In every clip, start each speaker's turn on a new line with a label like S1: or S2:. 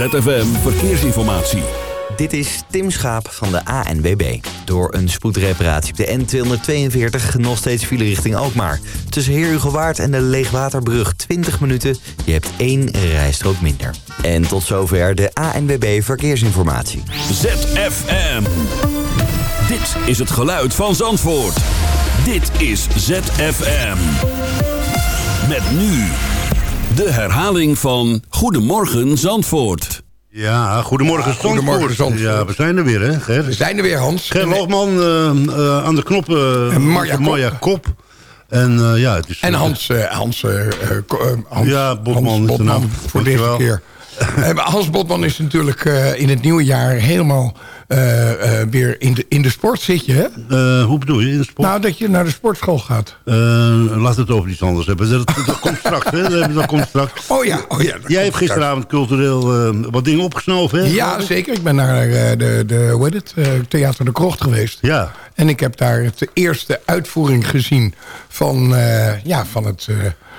S1: ZFM Verkeersinformatie.
S2: Dit is Tim Schaap van de ANWB. Door een spoedreparatie op de N242 nog steeds file richting Alkmaar. Tussen Heer en de Leegwaterbrug 20 minuten. Je hebt één rijstrook minder. En tot zover de ANWB Verkeersinformatie.
S1: ZFM. Dit is het geluid van Zandvoort. Dit is ZFM. Met nu de herhaling van Goedemorgen Zandvoort.
S3: Ja, goedemorgen,
S4: Ja, goedemorgen,
S3: Zandvoort.
S4: Zandvoort.
S3: Ja, we zijn er weer, hè, Ger?
S4: We zijn er weer, Hans.
S3: Ger Loogman eh, eh, aan de knoppen.
S4: En Marja Kop.
S3: Marja Kop. En eh, ja, het is...
S4: En Hans, eh, Hans, eh, eh, eh, Hans,
S3: Ja, Botman
S4: Hans
S3: is de naam.
S4: voor deze keer. Hans Botman is natuurlijk eh, in het nieuwe jaar helemaal eh, eh, weer in de, in de sport zit je, hè?
S3: Hoe bedoel je, in de sport?
S4: Nou, dat je naar de sportschool gaat.
S3: Laat het over iets anders hebben. Dat, dat komt straks, hè? Dat, dat komt straks.
S4: Oh ja, oh ja.
S3: Jij hebt gisteravond cultureel wat dingen opgesnoven, hè?
S4: Ja, zeker. Ik ben naar de, de, hoe heet het, Theater de Krocht geweest.
S3: Ja.
S4: En ik heb daar de eerste uitvoering gezien van, ja, van het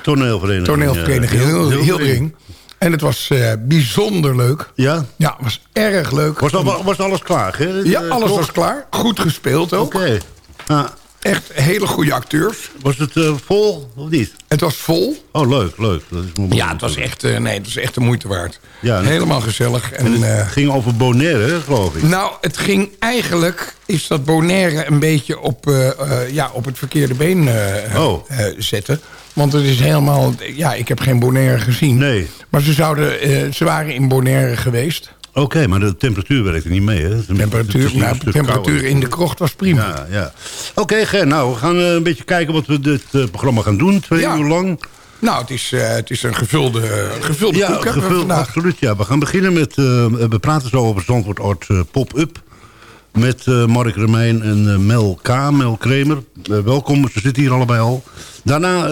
S3: Toneelvereniging.
S4: toneelvereniging
S3: Hildering.
S4: En het was eh, bijzonder leuk.
S3: Ja?
S4: Ja, het was erg leuk.
S3: Was, al, was alles klaar, hè?
S4: Ja,
S3: Eh,
S4: alles was klaar. Goed gespeeld ook.
S3: Oké.
S4: Echt hele goede acteurs.
S3: was het eh, vol of niet?
S4: Het was vol.
S3: Oh, leuk, leuk. Dat is.
S4: Ja, het was echt, eh, nee, het was echt de moeite waard.
S3: Ja,
S4: Helemaal gezellig. En,
S3: En het
S4: eh,
S3: ging over Bonaire, geloof ik.
S4: nou, het ging eigenlijk... is dat Bonaire een beetje op, ja, op het verkeerde been
S3: Oh.
S4: zetten. Want het is helemaal... Ja, ik heb geen Bonaire gezien.
S3: Nee.
S4: Maar ze, zouden, ze waren in Bonaire geweest.
S3: Oké, maar de temperatuur werkte niet mee, hè? Het
S4: Temperatuur, nou, de temperatuur
S3: kouder.
S4: in de krocht was prima.
S3: Ja, ja. Oké, Ger, nou, we gaan eh, een beetje kijken wat we dit eh, programma gaan doen. Twee
S4: Ja.
S3: uur lang.
S4: Nou, het is, eh, het is een gevulde, gevulde
S3: Ja,
S4: koek hebben we
S3: gevuld,
S4: vandaag.
S3: absoluut. Ja. We gaan beginnen met... we praten zo over Zandvoort Art Pop-Up. Met eh, Mark Remijn en eh, Mel K. Mel Kremer. Eh, welkom, ze zitten hier allebei al. Daarna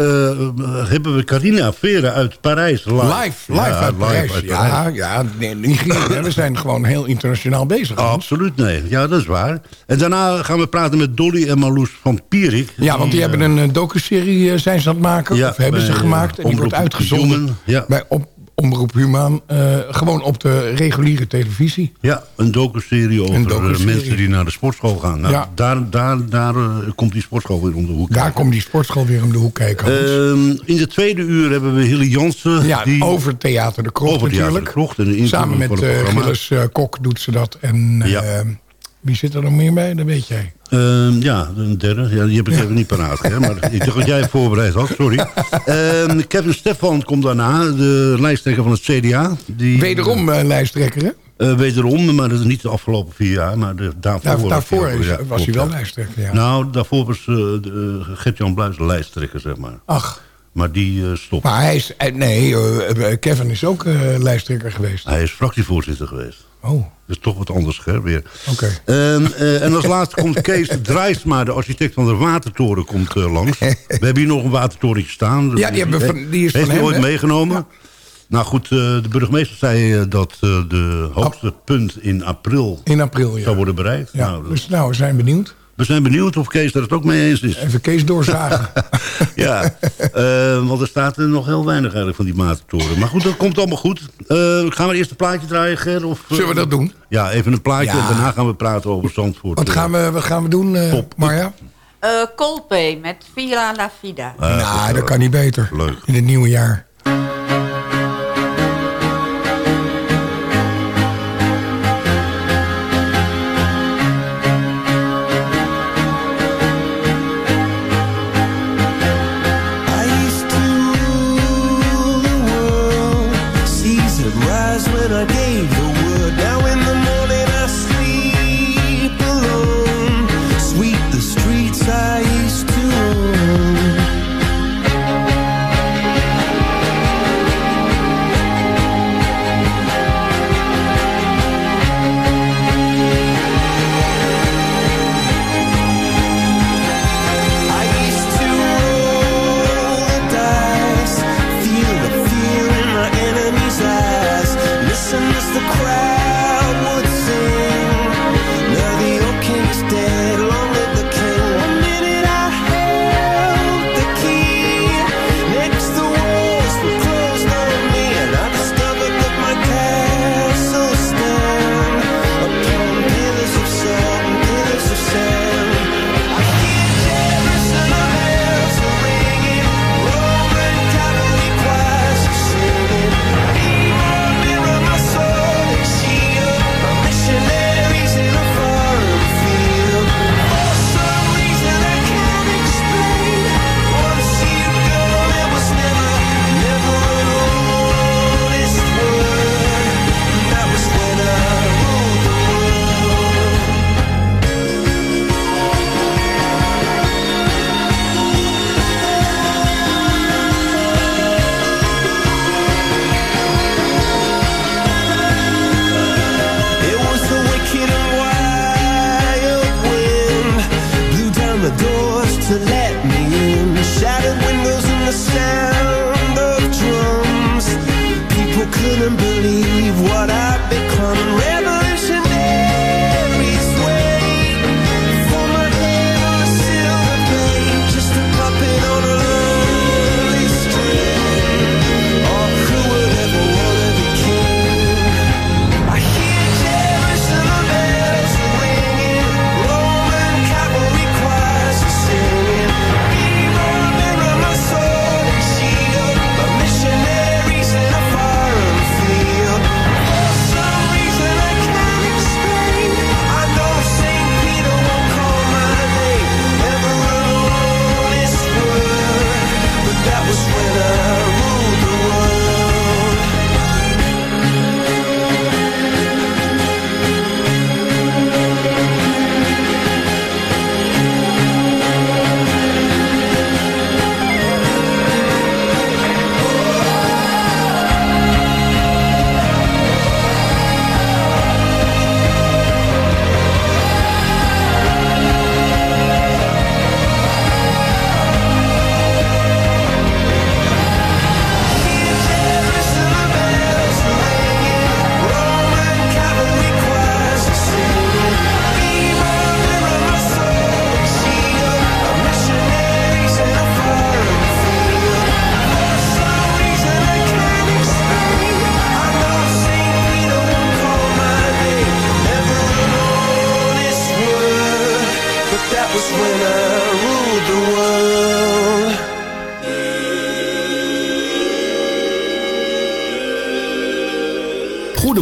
S3: hebben we Carina Veren uit Parijs. Live,
S4: Live, uit Parijs.
S3: uit
S4: ja, ja nee, niet we zijn gewoon heel internationaal bezig.
S3: Oh, absoluut, nee. Ja, dat is waar. En daarna gaan we praten met Dolly en Marloes van Pierik.
S4: Ja, want die hebben een docuserie zijn ze aan het maken.
S3: Ja,
S4: of hebben ze gemaakt. En die wordt uitgezonden bij op, Omroep Humaan. Uh, gewoon op de reguliere televisie.
S3: Ja, een docuserie over
S4: Een docuserie.
S3: mensen die naar de sportschool gaan. Nou,
S4: Ja.
S3: Daar, daar, daar eh, komt die sportschool weer om de hoek.
S4: Daar komt die sportschool weer om de hoek kijken.
S3: Ehm, in de tweede uur hebben we Hilly Jansen.
S4: ja,
S3: die
S4: over Theater de Krocht
S3: over Theater
S4: natuurlijk.
S3: de Krocht en de invulling
S4: Samen met. Gilles Kok doet ze dat. En
S3: Ja.
S4: Wie zit er nog meer bij? Dat weet jij.
S3: Ehm, ja, een derde. Ja, die heb ik even niet paraat. Hè, maar ik dacht dat jij het voorbereid had, sorry. Ehm, Kevin Stefan komt daarna, de lijsttrekker van het CDA. Die,
S4: Wederom uh, lijsttrekker, hè?
S3: Eh, wederom, maar dat is niet de afgelopen vier jaar, maar de, daarvoor.
S4: Daar, daarvoor
S3: Ja,
S4: is,
S3: ja,
S4: was hij wel lijsttrekker, ja.
S3: Nou, daarvoor was uh, Gert-Jan Bluis lijsttrekker, zeg maar.
S4: Ach,
S3: Maar die uh, stopt.
S4: maar hij is... eh, Nee, eh, Kevin is ook eh, lijsttrekker geweest.
S3: Hij is fractievoorzitter geweest.
S4: Oh,
S3: Dus toch wat anders, hè, weer.
S4: oké.
S3: Ehm, eh, en als laatste komt Kees Drijsma, de architect van de Watertoren, komt eh, langs. We hebben hier nog een watertorentje staan.
S4: Ja, die hebben van- die is
S3: Heeft
S4: van
S3: hij
S4: hem,
S3: ooit meegenomen? Nou goed, eh, de burgemeester zei eh, dat eh, de hoogste punt in april
S4: In april, ja.
S3: zou worden bereikt.
S4: ja.
S3: Nou, dat-
S4: dus nou, we zijn benieuwd.
S3: We zijn benieuwd of Kees er het ook mee eens is.
S4: Even Kees doorzagen.
S3: Ja, eh, want er staat er nog heel weinig eigenlijk van die watertoren. Maar goed, dat komt allemaal goed. Eh, gaan we eerst een plaatje draaien, Ger? Of, eh,
S4: Zullen we dat doen?
S3: Ja, even een plaatje
S4: Ja.
S3: en daarna gaan we praten over Zandvoort.
S4: Wat gaan we, wat gaan we doen, eh
S3: Pop.
S4: Marja?
S5: Eh Coldplay met Villa La Vida.
S3: Eh,
S4: nou, dat kan niet beter.
S3: Leuk.
S4: In het nieuwe jaar.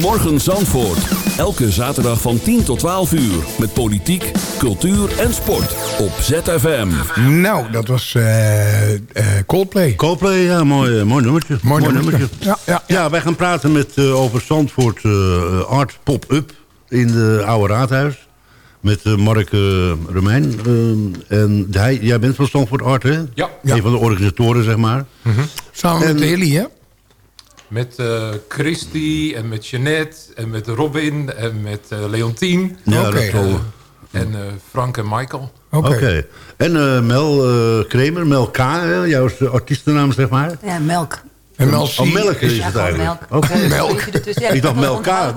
S1: Goedemorgen Zandvoort. Elke zaterdag van 10 tot 12 uur. Met politiek, cultuur en sport. Op ZFM.
S4: Nou, dat was eh, eh, Coldplay.
S3: Coldplay, ja, mooi, eh, mooi nummertje.
S4: Mooi nummertje. Ja, ja,
S3: Ja, wij gaan praten met, eh, over Zandvoort eh, Art Pop-Up in de Oude Raadhuis. Met eh, Mark Romein. en hij, jij bent van Zandvoort Art, hè?
S6: Ja.
S3: Een van de organisatoren, zeg maar.
S4: Samen
S3: En-
S4: met Hilly, hè?
S6: Met eh Christy en met Jeannette en met Robin en met eh Leontien.
S3: Ja,
S4: Oké.
S3: dat zal...
S6: En eh, Frank en Michael.
S4: Oké.
S3: En eh, Mel eh, Kramer, Mel K, hè? jouw artiestennaam, zeg maar.
S5: Ja, melk.
S4: En Mel C.
S3: Oh, melk is
S5: Ja,
S3: het eigenlijk.
S5: melk.
S3: Oké.
S4: Melk.
S5: Ja,
S3: Ik dacht Mel K, dat,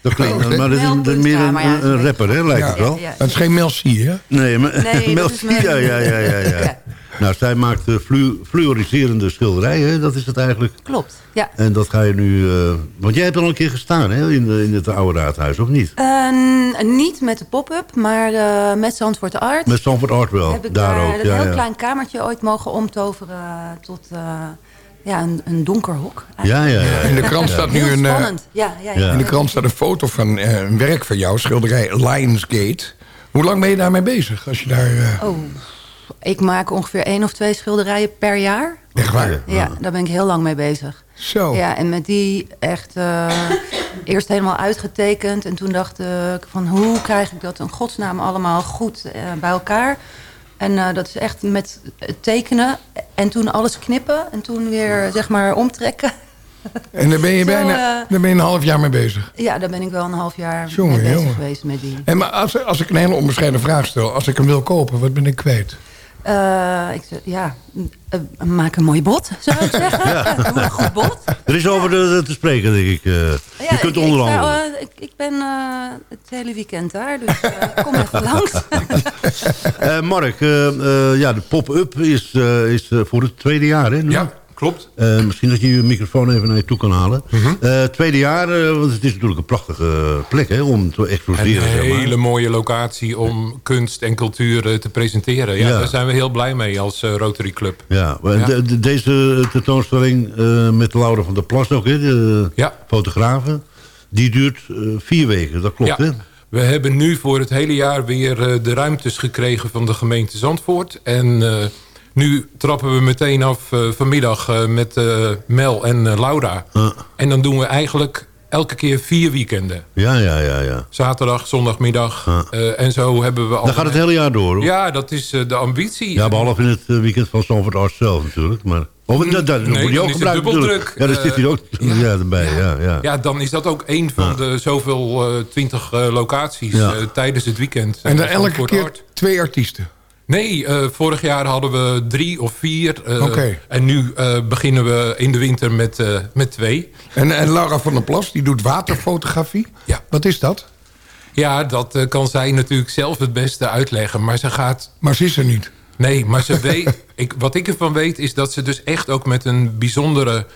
S3: dat klinkt,
S4: Oh,
S3: maar dat is een- meer een,
S5: maar ja,
S3: een rapper, hè, lijkt
S4: Ja.
S3: het wel.
S5: Ja, ja.
S4: Het is geen Mel C, hè?
S3: Nee, maar,
S5: Nee,
S3: Mel C, ja, ja, ja. Ja. Nou, zij maakt flu fluoriserende schilderijen, hè? dat is het eigenlijk.
S5: Klopt, ja.
S3: En dat ga je nu... eh, want jij hebt al een keer gestaan hè? In, de- in het oude raadhuis, of niet?
S5: Eh, niet met de pop-up, maar eh, met Zandvoort Art.
S3: Met Stanford Art wel,
S5: heb ik
S3: daar
S5: daar
S3: ook.
S5: een
S3: Ja,
S5: heel
S3: ja.
S5: klein kamertje ooit mogen omtoveren tot eh, ja, een, een donker hok.
S3: Ja, ja, ja.
S4: In de krant staat nu een... eh,
S5: spannend. ja, ja,
S4: in de krant staat een foto van eh, een werk van jou, schilderij Lionsgate. Hoe lang ben je daarmee bezig? Als je daar... eh,
S5: Oh, ik maak ongeveer één of twee schilderijen per jaar.
S4: echt waar?
S5: Ja, daar ben ik heel lang mee bezig.
S4: Zo.
S5: Ja, en met die echt eh, eerst helemaal uitgetekend. En toen dacht ik van hoe krijg ik dat in godsnaam allemaal goed eh, bij elkaar. En eh, dat is echt met tekenen en toen alles knippen. En toen weer zeg maar omtrekken.
S4: En daar ben je
S5: Zo,
S4: bijna daar ben je een half jaar mee bezig.
S5: Ja, daar ben ik wel een half jaar
S4: Jongen,
S5: mee bezig
S4: jongen.
S5: geweest met die.
S4: En maar als, als ik een hele onbescheiden vraag stel, als ik hem wil kopen, wat ben ik kwijt?
S5: Eh, ik, ja, eh, maak een mooi bod, zou ik zeggen. Doe een goed bod.
S3: Er is over de, te spreken, denk ik. eh. je
S5: Ja,
S3: kunt
S5: ik,
S3: onderhandelen.
S5: Ik, eh, ik, ik ben eh, het hele weekend daar, dus eh, kom even langs.
S3: Eh, Mark, eh, eh, ja, de pop-up is, eh, is eh, voor het tweede jaar, hè? nu?
S6: Ja, klopt.
S3: Eh, misschien dat je je microfoon even naar je toe kan halen.
S6: Mhm.
S3: Eh, tweede jaar, eh, want het is natuurlijk een prachtige plek hè, om te
S6: Een
S3: exploseren. zeg maar.
S6: hele mooie locatie om kunst en cultuur te presenteren. Ja,
S3: Ja.
S6: Daar zijn we heel blij mee als Rotary Club.
S3: Ja, maar
S6: Ja.
S3: de- de- deze tentoonstelling met Laura van der Plas ook, hè, de
S6: Ja.
S3: fotografen, die duurt vier weken, dat klopt hè?
S6: We hebben nu voor het hele jaar weer de ruimtes gekregen van de gemeente Zandvoort. En nu trappen we meteen af eh, vanmiddag eh, met eh, Mel en Laura.
S3: Ja.
S6: En dan doen we eigenlijk elke keer vier weekenden.
S3: Ja, ja, ja. ja.
S6: Zaterdag, zondagmiddag. Eh, en zo hebben we al...
S3: Dan gaat het hele jaar door. hoor.
S6: Ja, dat is eh, de ambitie.
S3: Ja, behalve in het weekend van Zandvoort Art zelf natuurlijk. Maar, of, dat, dat, dat
S6: Mm, Nee,
S3: moet je
S6: dan
S3: ook gebruiken natuurlijk. Ja, dat
S6: Eh,
S3: zit hier ook ja. erbij. Ja, ja.
S6: Ja, dan is dat ook een van de zoveel eh, twintig eh, locaties
S3: Ja.
S6: tijdens het weekend.
S4: En dan elke keer
S6: Art.
S4: twee artiesten.
S6: Nee, eh, vorig jaar hadden we drie of vier.
S4: Oké.
S6: En nu eh, beginnen we in de winter met, met twee.
S4: En, en Laura van der Plas, die doet waterfotografie.
S6: Ja.
S4: Wat is dat?
S6: Ja, dat kan zij natuurlijk zelf het beste uitleggen. Maar ze gaat...
S4: Maar ze is er niet.
S6: Nee, maar ze weet... Ik, wat ik ervan weet is dat ze dus echt ook met een bijzondere...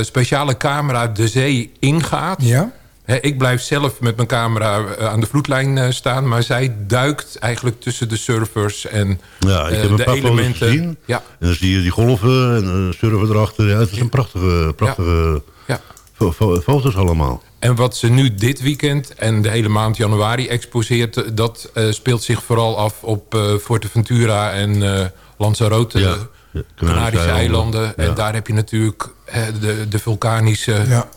S6: speciale camera de zee ingaat.
S4: Ja?
S6: Ik blijf zelf met mijn camera eh, aan de vloedlijn eh, staan... maar zij duikt eigenlijk tussen de surfers en
S3: Ja, ik
S6: eh,
S3: heb een
S6: de
S3: paar
S6: elementen.
S3: gezien.
S6: Ja,
S3: En dan zie je die golven en uh, surfen erachter. Ja, het is een prachtige, prachtige
S6: ja.
S3: fo- fo- foto's allemaal.
S6: En wat ze nu dit weekend en de hele maand januari exposeert... dat eh, speelt zich vooral af op eh Forteventura en eh Lanzarote...
S3: Ja, ja,
S6: Canarische eilanden.
S3: Ja.
S6: En daar heb je natuurlijk de, de vulkanische
S4: Ja.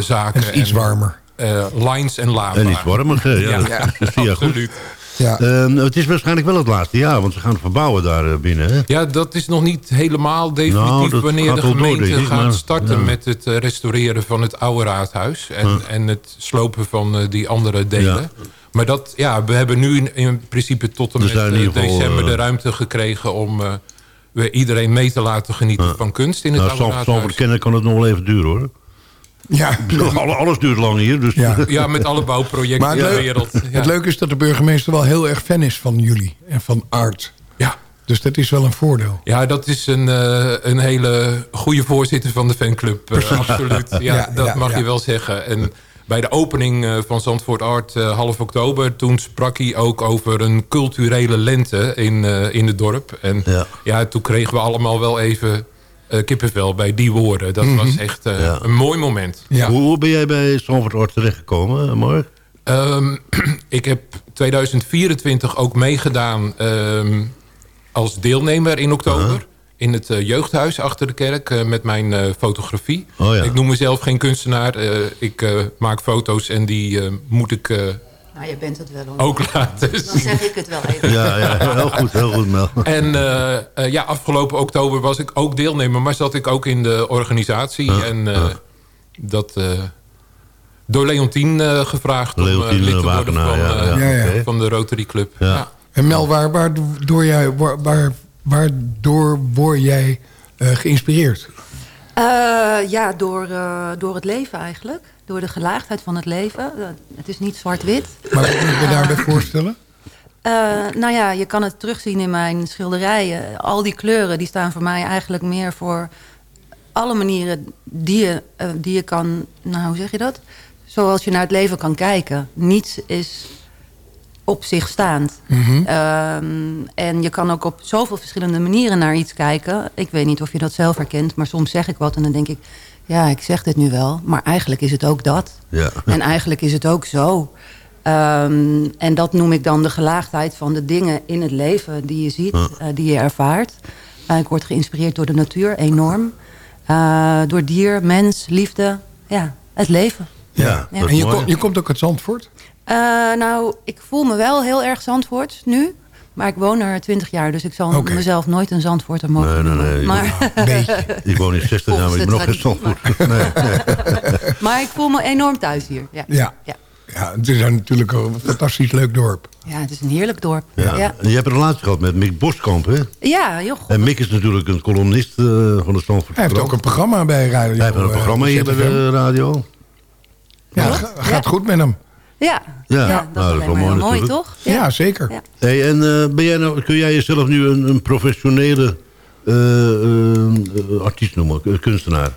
S6: zaken.
S4: Het is iets
S6: en,
S4: warmer.
S6: Eh, lines en lava.
S3: En iets warmer. hè, Ja,
S6: Ja,
S3: dat, dat zie je goed.
S6: absoluut.
S4: Ja.
S3: Ehm, het is waarschijnlijk wel het laatste jaar, want ze gaan verbouwen daar eh, binnen. Hè?
S6: Ja, dat is nog niet helemaal definitief
S3: Nou,
S6: wanneer de
S3: door,
S6: gemeente gaat
S3: maar-
S6: starten
S3: ja.
S6: met het eh, restaureren van het oude raadhuis. En, en het slopen van die andere delen. Maar dat, ja, we hebben nu in, in principe tot en met december de ruimte gekregen om eh, weer iedereen mee te laten genieten van kunst in het
S3: Nou,
S6: oude raadhuis.
S3: kennen kan het nog wel even duren hoor.
S4: Ja.
S3: Alle- Alles duurt lang hier, dus
S4: Ja.
S6: Ja, met alle bouwprojecten
S4: Maar
S6: in
S4: het,
S6: de
S4: leuk-
S6: wereld. Ja.
S4: het leuke is dat de burgemeester wel heel erg fan is van jullie. En van art.
S6: Ja.
S4: Dus dat is wel een voordeel.
S6: Ja, dat is een, eh, een hele goede voorzitter van de fanclub. eh, absoluut. Ja,
S4: Ja,
S6: dat
S4: ja,
S6: mag
S4: ja.
S6: je wel zeggen. En bij de opening eh, van Zandvoort Art half oktober... toen sprak hij ook over een culturele lente in, eh, in het dorp. En
S3: Ja.
S6: ja. toen kregen we allemaal wel even eh, kippenvel bij die woorden. Dat was echt eh,
S3: Ja.
S6: een mooi moment.
S4: Ja.
S3: hoe, ben jij bij Art terechtgekomen, eh, Mark?
S6: Ehm, ik heb 2024 ook meegedaan ehm, als deelnemer in oktober. In het jeugdhuis achter de kerk met mijn fotografie.
S3: Oh ja.
S6: Ik noem mezelf geen kunstenaar. ik maak foto's en die moet ik
S5: Nou, je bent het wel hoor.
S6: ook laten
S5: Dan zeg ik het wel even.
S3: Ja, ja, heel goed, heel goed Mel.
S6: En eh, eh, ja, afgelopen oktober was ik ook deelnemer. Maar zat ik ook in de organisatie. En eh, dat eh, door Leontien eh, gevraagd om eh, lid te worden van,
S3: ja,
S4: ja, ja.
S3: oké.
S6: van de Rotary Club.
S3: Ja.
S6: Ja.
S4: En Mel, waar, waardoor, jij, waar, waar, waardoor word jij eh, geïnspireerd?
S5: Eh, ja, door, eh, door het leven eigenlijk. Door de gelaagdheid van het leven. Eh, het is niet zwart-wit.
S4: Maar wat moet ik me daarbij voorstellen?
S5: Eh, nou ja, je kan het terugzien in mijn schilderijen. Al die kleuren die staan voor mij eigenlijk meer voor alle manieren die je, eh, die je kan... Nou, hoe zeg je dat? Zoals je naar het leven kan kijken. Niets is op zich staand. Ehm, en je kan ook op zoveel verschillende manieren naar iets kijken. Ik weet niet of je dat zelf herkent, maar soms zeg ik wat en dan denk ik... ja, ik zeg dit nu wel, maar eigenlijk is het ook dat.
S3: Ja.
S5: En eigenlijk is het ook zo. Ehm, en dat noem ik dan de gelaagdheid van de dingen in het leven die je ziet, eh, die je ervaart. Eh, ik word geïnspireerd door de natuur, enorm. Eh, door dier, mens, liefde, ja, het leven.
S3: Ja,
S4: En je, kom- je komt ook uit Zandvoort?
S5: Eh, nou, ik voel me wel heel erg Zandvoort nu. Maar ik woon er twintig jaar, dus ik zal mezelf nooit een Zandvoorter mogen
S3: Nee, nee,
S5: noemen.
S3: nee.
S5: Maar,
S4: Een beetje.
S3: Ik woon in 60 jaar, maar ik ben nog geen. Nee, nee.
S5: maar ik voel me enorm thuis hier. Ja,
S4: Ja.
S5: ja.
S4: Ja, het is natuurlijk een fantastisch leuk dorp.
S5: ja het is een heerlijk dorp.
S3: Ja.
S5: Ja,
S3: En je hebt een relatie gehad met Mick Boskamp, hè?
S5: ja joh,
S3: En Mick is natuurlijk een columnist eh, van de Stamford
S4: Hij heeft ook een programma bij Radio.
S3: Hij heeft een
S4: eh,
S3: programma hier bij de radio.
S4: Ja,
S5: ja.
S4: gaat goed met hem.
S5: Ja,
S3: Ja,
S5: ja,
S3: nou,
S5: dat is
S3: wel mooi
S5: toch?
S4: Ja, zeker.
S5: Ja.
S3: Hey, en eh, ben jij nou, kun jij jezelf nu een, een professionele eh, eh, artiest noemen, kunstenaar?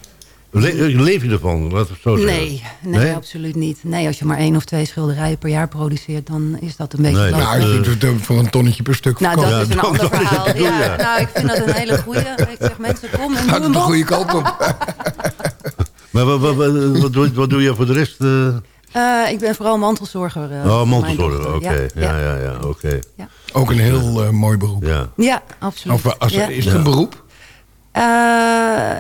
S3: Le- leef je ervan? We het zo zeggen.
S5: Nee, nee, absoluut niet. Nee, als je maar één of twee schilderijen per jaar produceert... dan is dat een beetje
S3: Nee,
S5: lastig.
S4: Nou, je het, voor een tonnetje per stuk
S5: Nou, dat is een ander verhaal.
S3: doel,
S5: Ja,
S3: ja.
S5: Nou, ik vind dat een hele goeie. Ik zeg mensen, kom en
S4: gaat
S5: doe
S4: het de goede kant op.
S3: Maar wat, wat, wat, wat doe, wat doe je voor de rest? eh?
S5: Eh, ik ben vooral mantelzorger. eh,
S3: oh, mantelzorger, oké. Ja, ja, ja, oké.
S4: Ook een heel eh, mooi beroep.
S3: Ja.
S5: Ja, absoluut.
S4: Of, als,
S5: ja.
S4: Is het een beroep?
S5: Eh,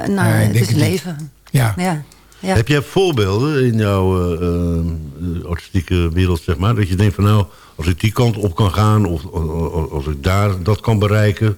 S5: nou, het is leven.
S4: Ja.
S5: Ja. Ja.
S3: Heb jij voorbeelden in jouw eh, eh, artistieke wereld, zeg maar? Dat je denkt van nou, als ik die kant op kan gaan... of of- als ik daar dat kan bereiken...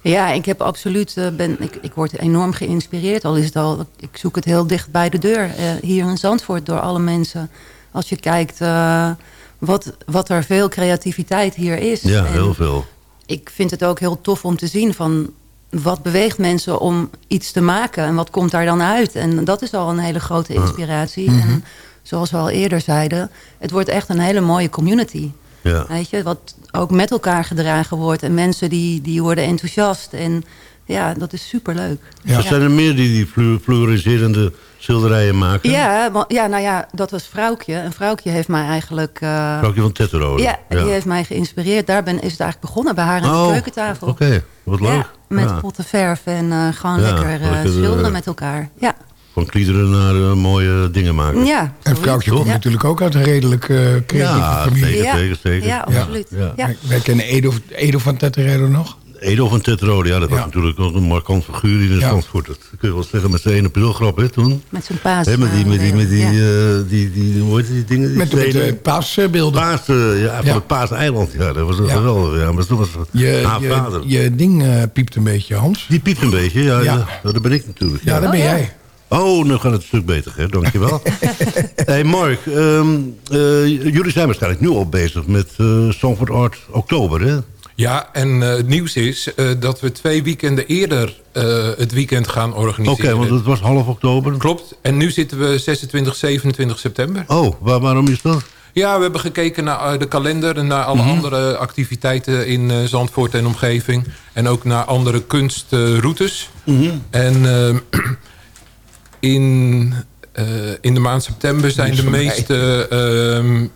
S5: Ja, ik heb absoluut. ben, ik, ik word enorm geïnspireerd. Al is het al. Ik zoek het heel dicht bij de deur. eh, hier in Zandvoort door alle mensen. Als je kijkt eh, wat, wat er veel creativiteit hier is.
S3: Ja,
S5: En
S3: heel veel.
S5: ik vind het ook heel tof om te zien van... wat beweegt mensen om iets te maken en wat komt daar dan uit? En dat is al een hele grote inspiratie. En zoals we al eerder zeiden, het wordt echt een hele mooie community.
S3: Ja.
S5: Weet je, wat ook met elkaar gedragen wordt. En mensen die, die worden enthousiast. En ja, dat is superleuk.
S3: Er zijn er meer die die flu- fluoriserende schilderijen maken.
S5: Ja, ja, nou ja, dat was Vrouwtje. En Vrouwtje heeft mij eigenlijk... eh,
S3: Vrouwtje van Tetterode.
S5: ja, die heeft mij geïnspireerd. Daar ben, is het eigenlijk begonnen, bij haar aan de
S3: Oh,
S5: keukentafel.
S3: Oké, wat leuk.
S5: Ja, met
S3: Ja.
S5: potten verf en eh, gewoon
S3: Ja,
S5: lekker, eh,
S3: lekker,
S5: schilderen met elkaar. Ja,
S3: Van kliederen naar mooie dingen maken.
S5: ja
S4: En vrouwtje komt
S5: Ja.
S4: natuurlijk ook uit een redelijk eh creatieve
S3: Ja,
S4: familie.
S3: zeker,
S5: Ja.
S3: zeker, zeker.
S5: Ja, absoluut.
S3: Ja.
S5: Ja.
S4: Wij, wij kennen Edo, Edo van Tetterelo nog.
S3: Edo van Tetterode, ja, dat was
S4: Ja.
S3: natuurlijk ook een markant figuur in de
S4: Ja.
S3: Zandvoort. Dat kun je wel zeggen met zijn ene aprilgrap, hè, toen.
S5: Met zijn paas.
S3: Hè, met die, met die, met die,
S5: ja.
S3: eh, die, die, hoe heet die dingen? Die
S4: Met, de paasbeelden.
S3: Paas, eh, ja, van
S4: Ja.
S3: het Paaseiland. Ja, dat was geweldig. Ja, maar toen was
S4: Je,
S3: haar
S4: je,
S3: vader.
S4: je ding eh, piept een beetje, Hans.
S3: Die piept een beetje, ja,
S4: Ja.
S3: ja. dat ben ik natuurlijk.
S4: Ja, dat ben
S5: Oh, ja.
S4: jij.
S3: Oh, nu gaat het een stuk beter, hè? dankjewel. hey Mark, ehm, eh, jullie zijn waarschijnlijk nu al bezig met eh Zandvoort Art Oktober, hè?
S6: Ja, en eh, het nieuws is eh, dat we twee weekenden eerder eh, het weekend gaan
S3: Oké,
S6: organiseren.
S3: want het was half oktober.
S6: Klopt. En nu zitten we 26, 27 september.
S3: Oh, waar, waarom is dat?
S6: Ja, we hebben gekeken naar de kalender en naar alle
S3: Mhm.
S6: andere activiteiten in eh, Zandvoort en omgeving. En ook naar andere kunstroutes.
S3: Mhm.
S6: En eh, in, eh, in de maand september zijn de meeste ehm,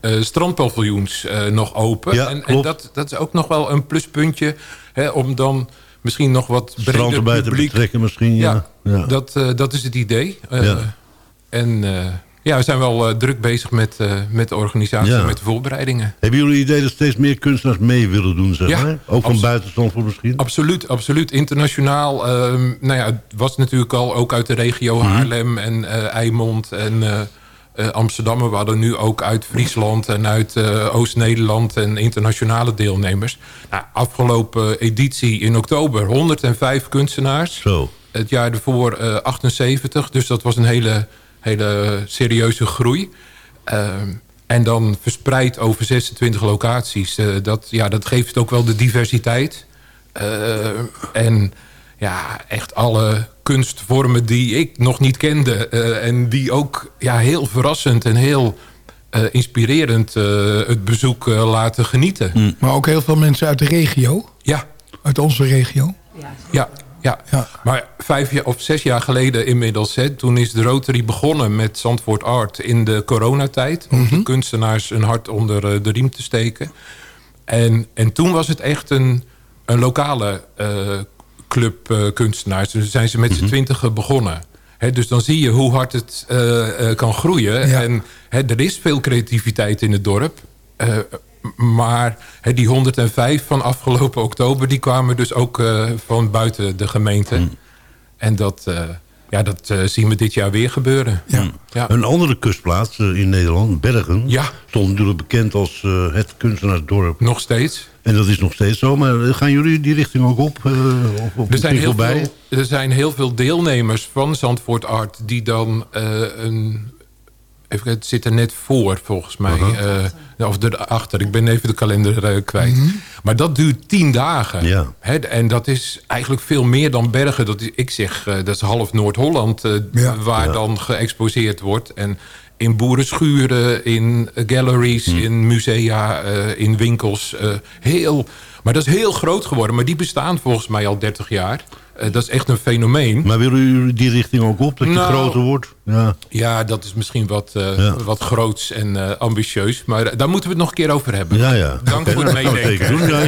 S6: eh, strandpaviljoens eh, nog open.
S3: Ja,
S6: en en dat, dat is ook nog wel een pluspuntje. Hè, om dan misschien nog wat breder
S3: erbij te
S6: publiek...
S3: betrekken misschien, ja.
S6: Ja. Dat, dat is het idee. En ja, we zijn wel eh, druk bezig met, eh, met de organisatie,
S3: Ja.
S6: met de voorbereidingen.
S3: Hebben jullie het idee dat steeds meer kunstenaars mee willen doen, zeg
S6: Ja,
S3: maar? Ook van
S6: absoluut.
S3: buiten Zandvoort misschien?
S6: Absoluut, absoluut. Internationaal, ehm, nou ja, het was natuurlijk al ook uit de regio
S3: Mhm.
S6: Haarlem en Eimond en Amsterdam. Maar We hadden nu ook uit Friesland en uit Oost-Nederland en internationale deelnemers. Nou, afgelopen editie in oktober 105 kunstenaars.
S3: Zo.
S6: Het jaar ervoor eh 78, dus dat was een hele, hele serieuze groei. Ehm, en dan verspreid over 26 locaties. Eh, dat, ja, dat geeft ook wel de diversiteit. Eh, en ja, echt alle kunstvormen die ik nog niet kende. eh, en die ook ja, heel verrassend en heel eh, inspirerend eh, het bezoek eh, laten genieten.
S4: Maar ook heel veel mensen uit de regio.
S6: Ja,
S4: Uit onze regio.
S6: ja, ja.
S4: Ja.
S6: Maar vijf jaar, of zes jaar geleden inmiddels... Hè, toen is de Rotary begonnen met Zandvoort Art in de coronatijd... om de kunstenaars een hart onder eh, de riem te steken. En, en toen was het echt een, een lokale eh, club eh, kunstenaars. Dus zijn ze met z'n twintigen begonnen. Dus dan zie je hoe hard het kan groeien.
S4: Ja.
S6: En hè, er is veel creativiteit in het dorp... Eh, maar die 105 van afgelopen oktober... die kwamen dus ook eh, van buiten de gemeente. En dat, eh, ja, dat zien we dit jaar weer gebeuren.
S4: Ja.
S6: Ja.
S3: Een andere kustplaats in Nederland, Bergen...
S6: Ja.
S3: stond natuurlijk bekend als het kunstenaarsdorp.
S6: Nog steeds.
S3: En dat is nog steeds zo. Maar gaan jullie die richting ook op?
S6: Er zijn, heel veel, er zijn heel veel deelnemers van Zandvoort Art... die dan een... Even, het zit er net voor, volgens mij. eh, of erachter. Ik ben even de kalender eh, kwijt. Maar dat duurt tien dagen.
S3: Ja.
S6: Hè, en dat is eigenlijk veel meer dan Bergen. Dat is, ik zeg, eh, dat is half Noord-Holland... eh,
S4: Ja.
S6: waar
S3: Ja.
S6: dan geëxposeerd wordt. En in boerenschuren, in galleries,
S3: Hm.
S6: in musea, in winkels. heel, maar dat is heel groot geworden. Maar die bestaan volgens mij al 30 jaar. Eh, dat is echt een fenomeen.
S3: Maar willen jullie die richting ook op? Dat je
S6: Nou,
S3: groter wordt? Ja.
S6: Ja, dat is misschien wat, eh,
S3: Ja.
S6: wat groots en eh, ambitieus. Maar daar moeten we het nog een keer over hebben.
S3: Ja, ja.
S6: Dank voor het
S3: we
S6: meedenken.
S3: zeker doen. Ja,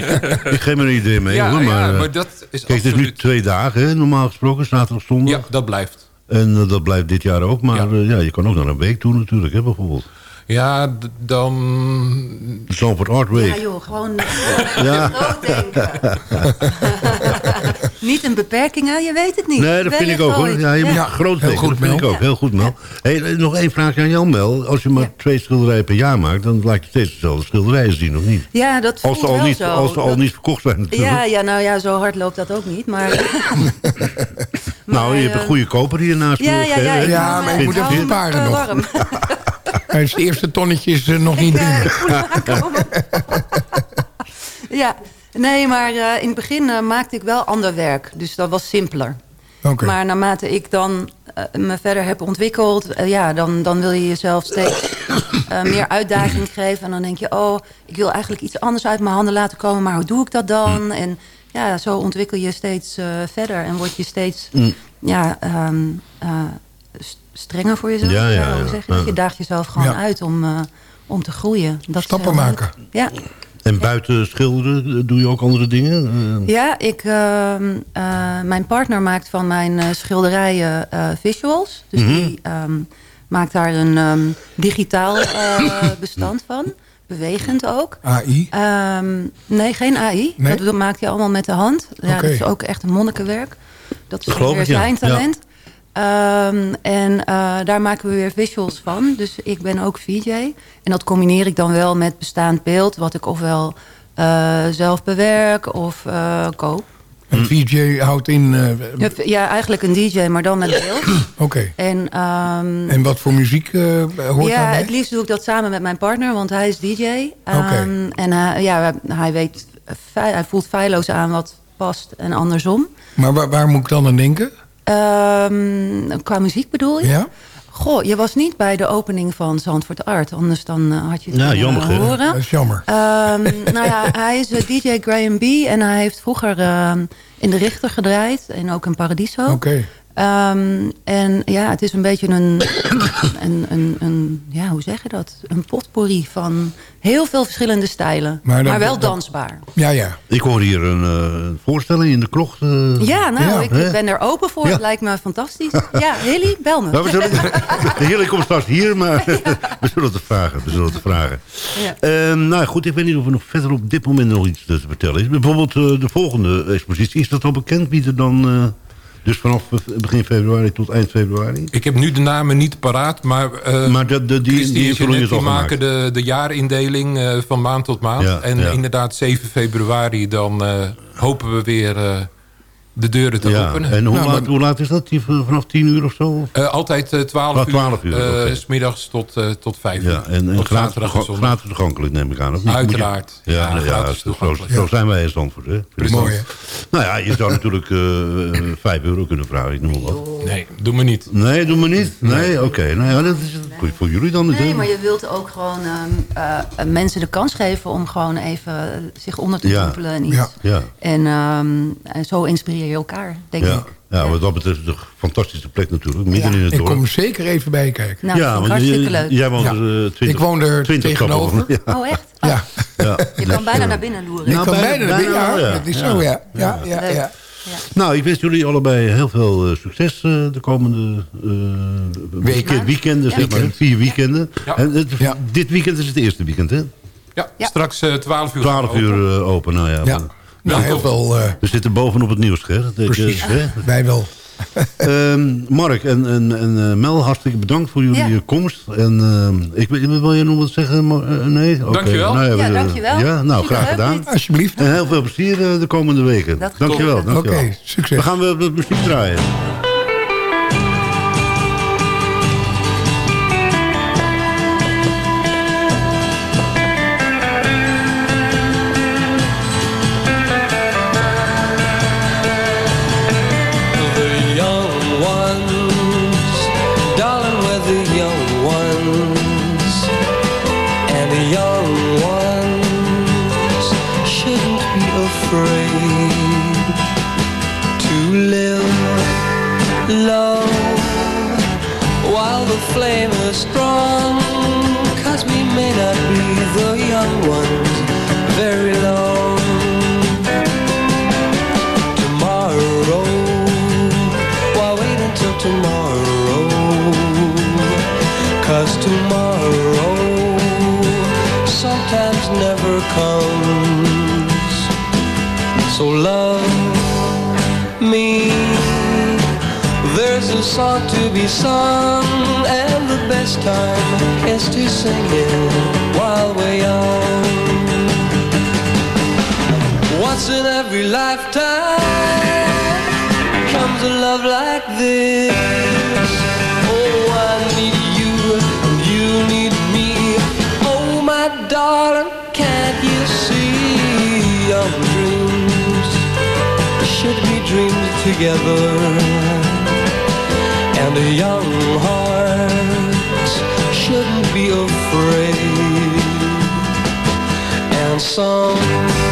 S3: ik, geef me een idee mee.
S6: Ja,
S3: hoor, maar,
S6: ja, maar dat is
S3: Kijk, het is nu
S6: absoluut...
S3: twee dagen, hè, normaal gesproken, zaterdag, zondag.
S6: Ja, dat blijft.
S3: En dat blijft dit jaar ook. Maar
S6: ja,
S3: je kan ook naar een week toe natuurlijk, hè, bijvoorbeeld.
S6: Ja, dan...
S3: De Zandvoort Art Week.
S5: Ja joh, gewoon
S3: Ja.
S5: groot denken. niet een beperking, hè? je weet het niet.
S3: Nee, dat vind ik ook hoor. Ja, je moet
S5: Ja.
S3: groot
S4: heel
S3: denken.
S4: goed,
S3: dat vind ik ook. Heel goed, Mel. Hey, eh, nog één vraag aan jou, Mel. Als je maar
S5: Ja.
S3: twee schilderijen per jaar maakt... dan laat je steeds dezelfde schilderijen zien, of niet?
S5: Ja, dat voelt
S3: Als ze al
S5: wel
S3: niet,
S5: zo.
S3: als ze al niet verkocht zijn natuurlijk.
S5: Ja, ja, nou ja, zo hard loopt dat ook niet. Maar,
S3: nou, je hebt een
S5: eh,
S3: goede koper hier naast
S5: Ja,
S3: me,
S5: ja, ja. ik
S4: Ja, maar
S5: eh,
S4: je moet even sparen
S5: eh,
S4: nog.
S5: Warm.
S4: Dus het eerste tonnetje is eh, nog niet
S5: eh,
S4: binnen.
S5: ja, Nee, maar eh, in het begin maakte ik wel ander werk. Dus dat was simpeler. Maar naarmate ik dan me verder heb ontwikkeld... ja, dan, dan wil je jezelf steeds meer uitdaging geven. En dan denk je, oh, ik wil eigenlijk iets anders uit mijn handen laten komen. Maar hoe doe ik dat dan? En ja, zo ontwikkel je steeds verder. En word je steeds ja, ehm, eh, strenger voor jezelf.
S3: Ja, ja,
S5: hoe
S3: ja.
S5: zeg je dat? Je daagt jezelf gewoon
S4: Ja.
S5: uit om, eh, om te groeien. Dat
S4: Stappen
S5: leuk.
S4: maken.
S5: Ja.
S3: En buiten schilderen eh, doe je ook andere dingen? Eh,
S5: Ja, ik, ehm, eh, mijn partner maakt van mijn eh, schilderijen eh, visuals. Dus die ehm, maakt daar een ehm, digitaal eh, bestand van. Bewegend ook.
S4: AI.
S5: Ehm, nee, geen AI.
S4: Nee?
S5: Dat maakt hij allemaal met de hand. Ja,
S4: Oké.
S5: Dat is ook echt een monnikenwerk. Dat is weer
S3: ja.
S5: zijn
S3: Ja.
S5: Ehm, en eh, daar maken we weer visuals van. Dus ik ben ook VJ. En dat combineer ik dan wel met bestaand beeld... wat ik ofwel eh, zelf bewerk of eh, koop.
S4: En VJ houdt in...
S5: Ja, Ja, eigenlijk een DJ, maar dan met beeld.
S4: Oké.
S5: En, ehm,
S4: En wat voor muziek eh, hoort
S5: ja,
S4: daarbij?
S5: het liefst doe ik dat samen met mijn partner, want hij is DJ. Ehm,
S4: Oké.
S5: En hij, ja, hij, weet, hij voelt feilloos aan wat past en andersom.
S4: Maar waar, waar moet ik dan aan denken?
S5: Ehm, qua muziek bedoel je?
S4: Ja?
S5: Goh, je was niet bij de opening van Zandvoort Art. Anders dan eh, had je het
S3: Ja,
S5: kunnen
S3: jammer, hè?
S5: horen.
S4: Dat is jammer.
S5: Ehm, nou ja, hij is eh, DJ Graham B. En hij heeft vroeger ehm, in de Richter gedraaid. En ook in Paradiso.
S4: Oké.
S5: Ehm, en ja, het is een beetje een, een, een, een, ja, hoe zeg je dat? Een potpourri van heel veel verschillende stijlen.
S4: Maar
S5: wel dansbaar.
S4: Ja, ja.
S3: Ik hoor hier een eh, voorstelling in de krocht. eh.
S5: Ja, nou,
S4: Ja,
S5: ik
S3: hè?
S5: ben er open voor.
S3: Ja.
S5: Het lijkt me fantastisch. Ja, Hilly, bel me.
S3: Nou, we zullen, de heerlijk komt straks hier, maar we zullen het vragen. We zullen het vragen.
S5: Ja.
S3: Ehm, nou goed, ik weet niet of er nog verder op dit moment nog iets te vertellen is. Bijvoorbeeld eh, de volgende expositie. Is dat al bekend wie er dan... dus vanaf begin februari tot eind februari?
S6: Ik heb nu de namen niet paraat, maar... eh,
S3: Maar de, de, die, die
S6: en
S3: invulling
S6: Jeanette
S3: is al
S6: die maken de, de jaarindeling eh, van maand tot maand.
S3: Ja,
S6: en
S3: ja.
S6: inderdaad 7 februari dan eh, hopen we weer de deuren te
S3: Ja,
S6: openen.
S3: en hoe,
S4: Nou,
S3: laat,
S4: maar-
S3: hoe laat is dat? Vanaf 10 uur of zo?
S6: Eh, altijd eh, 12,
S3: Ah, 12 uur,
S6: uur, eh, s middags tot, eh, tot 5 uur.
S3: Ja, en, en gratis, gratis toegankelijk neem ik aan. Of niet? Je-
S6: Uiteraard.
S3: Ja,
S6: Ja,
S3: zo, zo zijn wij in Zandvoort. Hè?
S6: Precies.
S4: Mooi, hè?
S3: Nou ja, je zou natuurlijk eh 5 euro kunnen vragen. Ik noem maar wat.
S6: Nee, doe me niet.
S3: Nee, doe maar niet. Nee, oké. Nou ja, dat is goed voor jullie dan
S5: Nee, maar je wilt ook gewoon ehm, eh, mensen de kans geven om gewoon even eh, zich onder te
S3: Ja.
S5: dompelen en iets.
S4: Ja.
S3: Ja,
S5: En, ehm, en inspireer je elkaar, denk
S3: ja.
S5: ik.
S3: ja, wat dat betreft is het een fantastische plek natuurlijk. Midden
S5: Ja.
S3: in het
S4: Ik
S3: dorp.
S4: kom zeker even bij je kijken.
S5: Nou,
S3: ja,
S5: ik
S3: want
S5: hartstikke
S3: je-
S5: leuk.
S3: jij woont
S4: Ja.
S3: er eh, 20
S4: Ik woon er
S3: 20 stappen
S4: tegenover.
S3: Ja.
S5: Oh, echt? Oh,
S4: Ja,
S3: Ja.
S5: Je kan bijna naar binnen loeren.
S4: ik
S3: Nou,
S4: kan
S3: bijna-
S4: bijna naar binnen. Ja,
S3: ja.
S4: dat is
S3: Ja.
S4: zo, ja. Ja, ja, ja.
S3: Nou, ik wens jullie allebei heel veel eh, succes eh, de komende eh, weekend, weekenden, zeg maar.
S4: Weekend.
S3: Vier weekenden.
S6: Ja.
S3: En het,
S4: Ja.
S3: dit weekend is het eerste weekend, hè?
S6: Ja,
S5: Ja.
S6: straks eh 12 uur.
S3: 12
S6: open.
S3: uur open, nou ja.
S4: Ja. Nou, heel veel... eh,
S3: We zitten bovenop het nieuws, hè? Dat ik,
S4: precies.
S3: eh, hè?
S4: Wij wel.
S3: Ehm, Mark en, en, en eh, Mel, hartstikke bedankt voor jullie
S5: Ja.
S3: eh, komst. En ehm, ik, wil je nog wat zeggen? Eh, nee? Oké.
S6: Dankjewel.
S3: Nou
S5: Ja,
S3: we-
S5: dankjewel.
S3: Ja, nou, graag gedaan.
S4: Alsjeblieft.
S3: En heel veel plezier eh, de komende weken.
S5: Dat
S3: dankjewel. dankjewel.
S4: Oké, succes.
S3: We gaan weer wat muziek draaien.
S7: Song to be sung, and the best time is to sing it while we're young. Once in every lifetime comes a love like this. Oh, I need you, and you need me. Oh, my darling, can't you see I'm dreaming? should be dreamed together, and a young hearts shouldn't be afraid. And
S1: someday,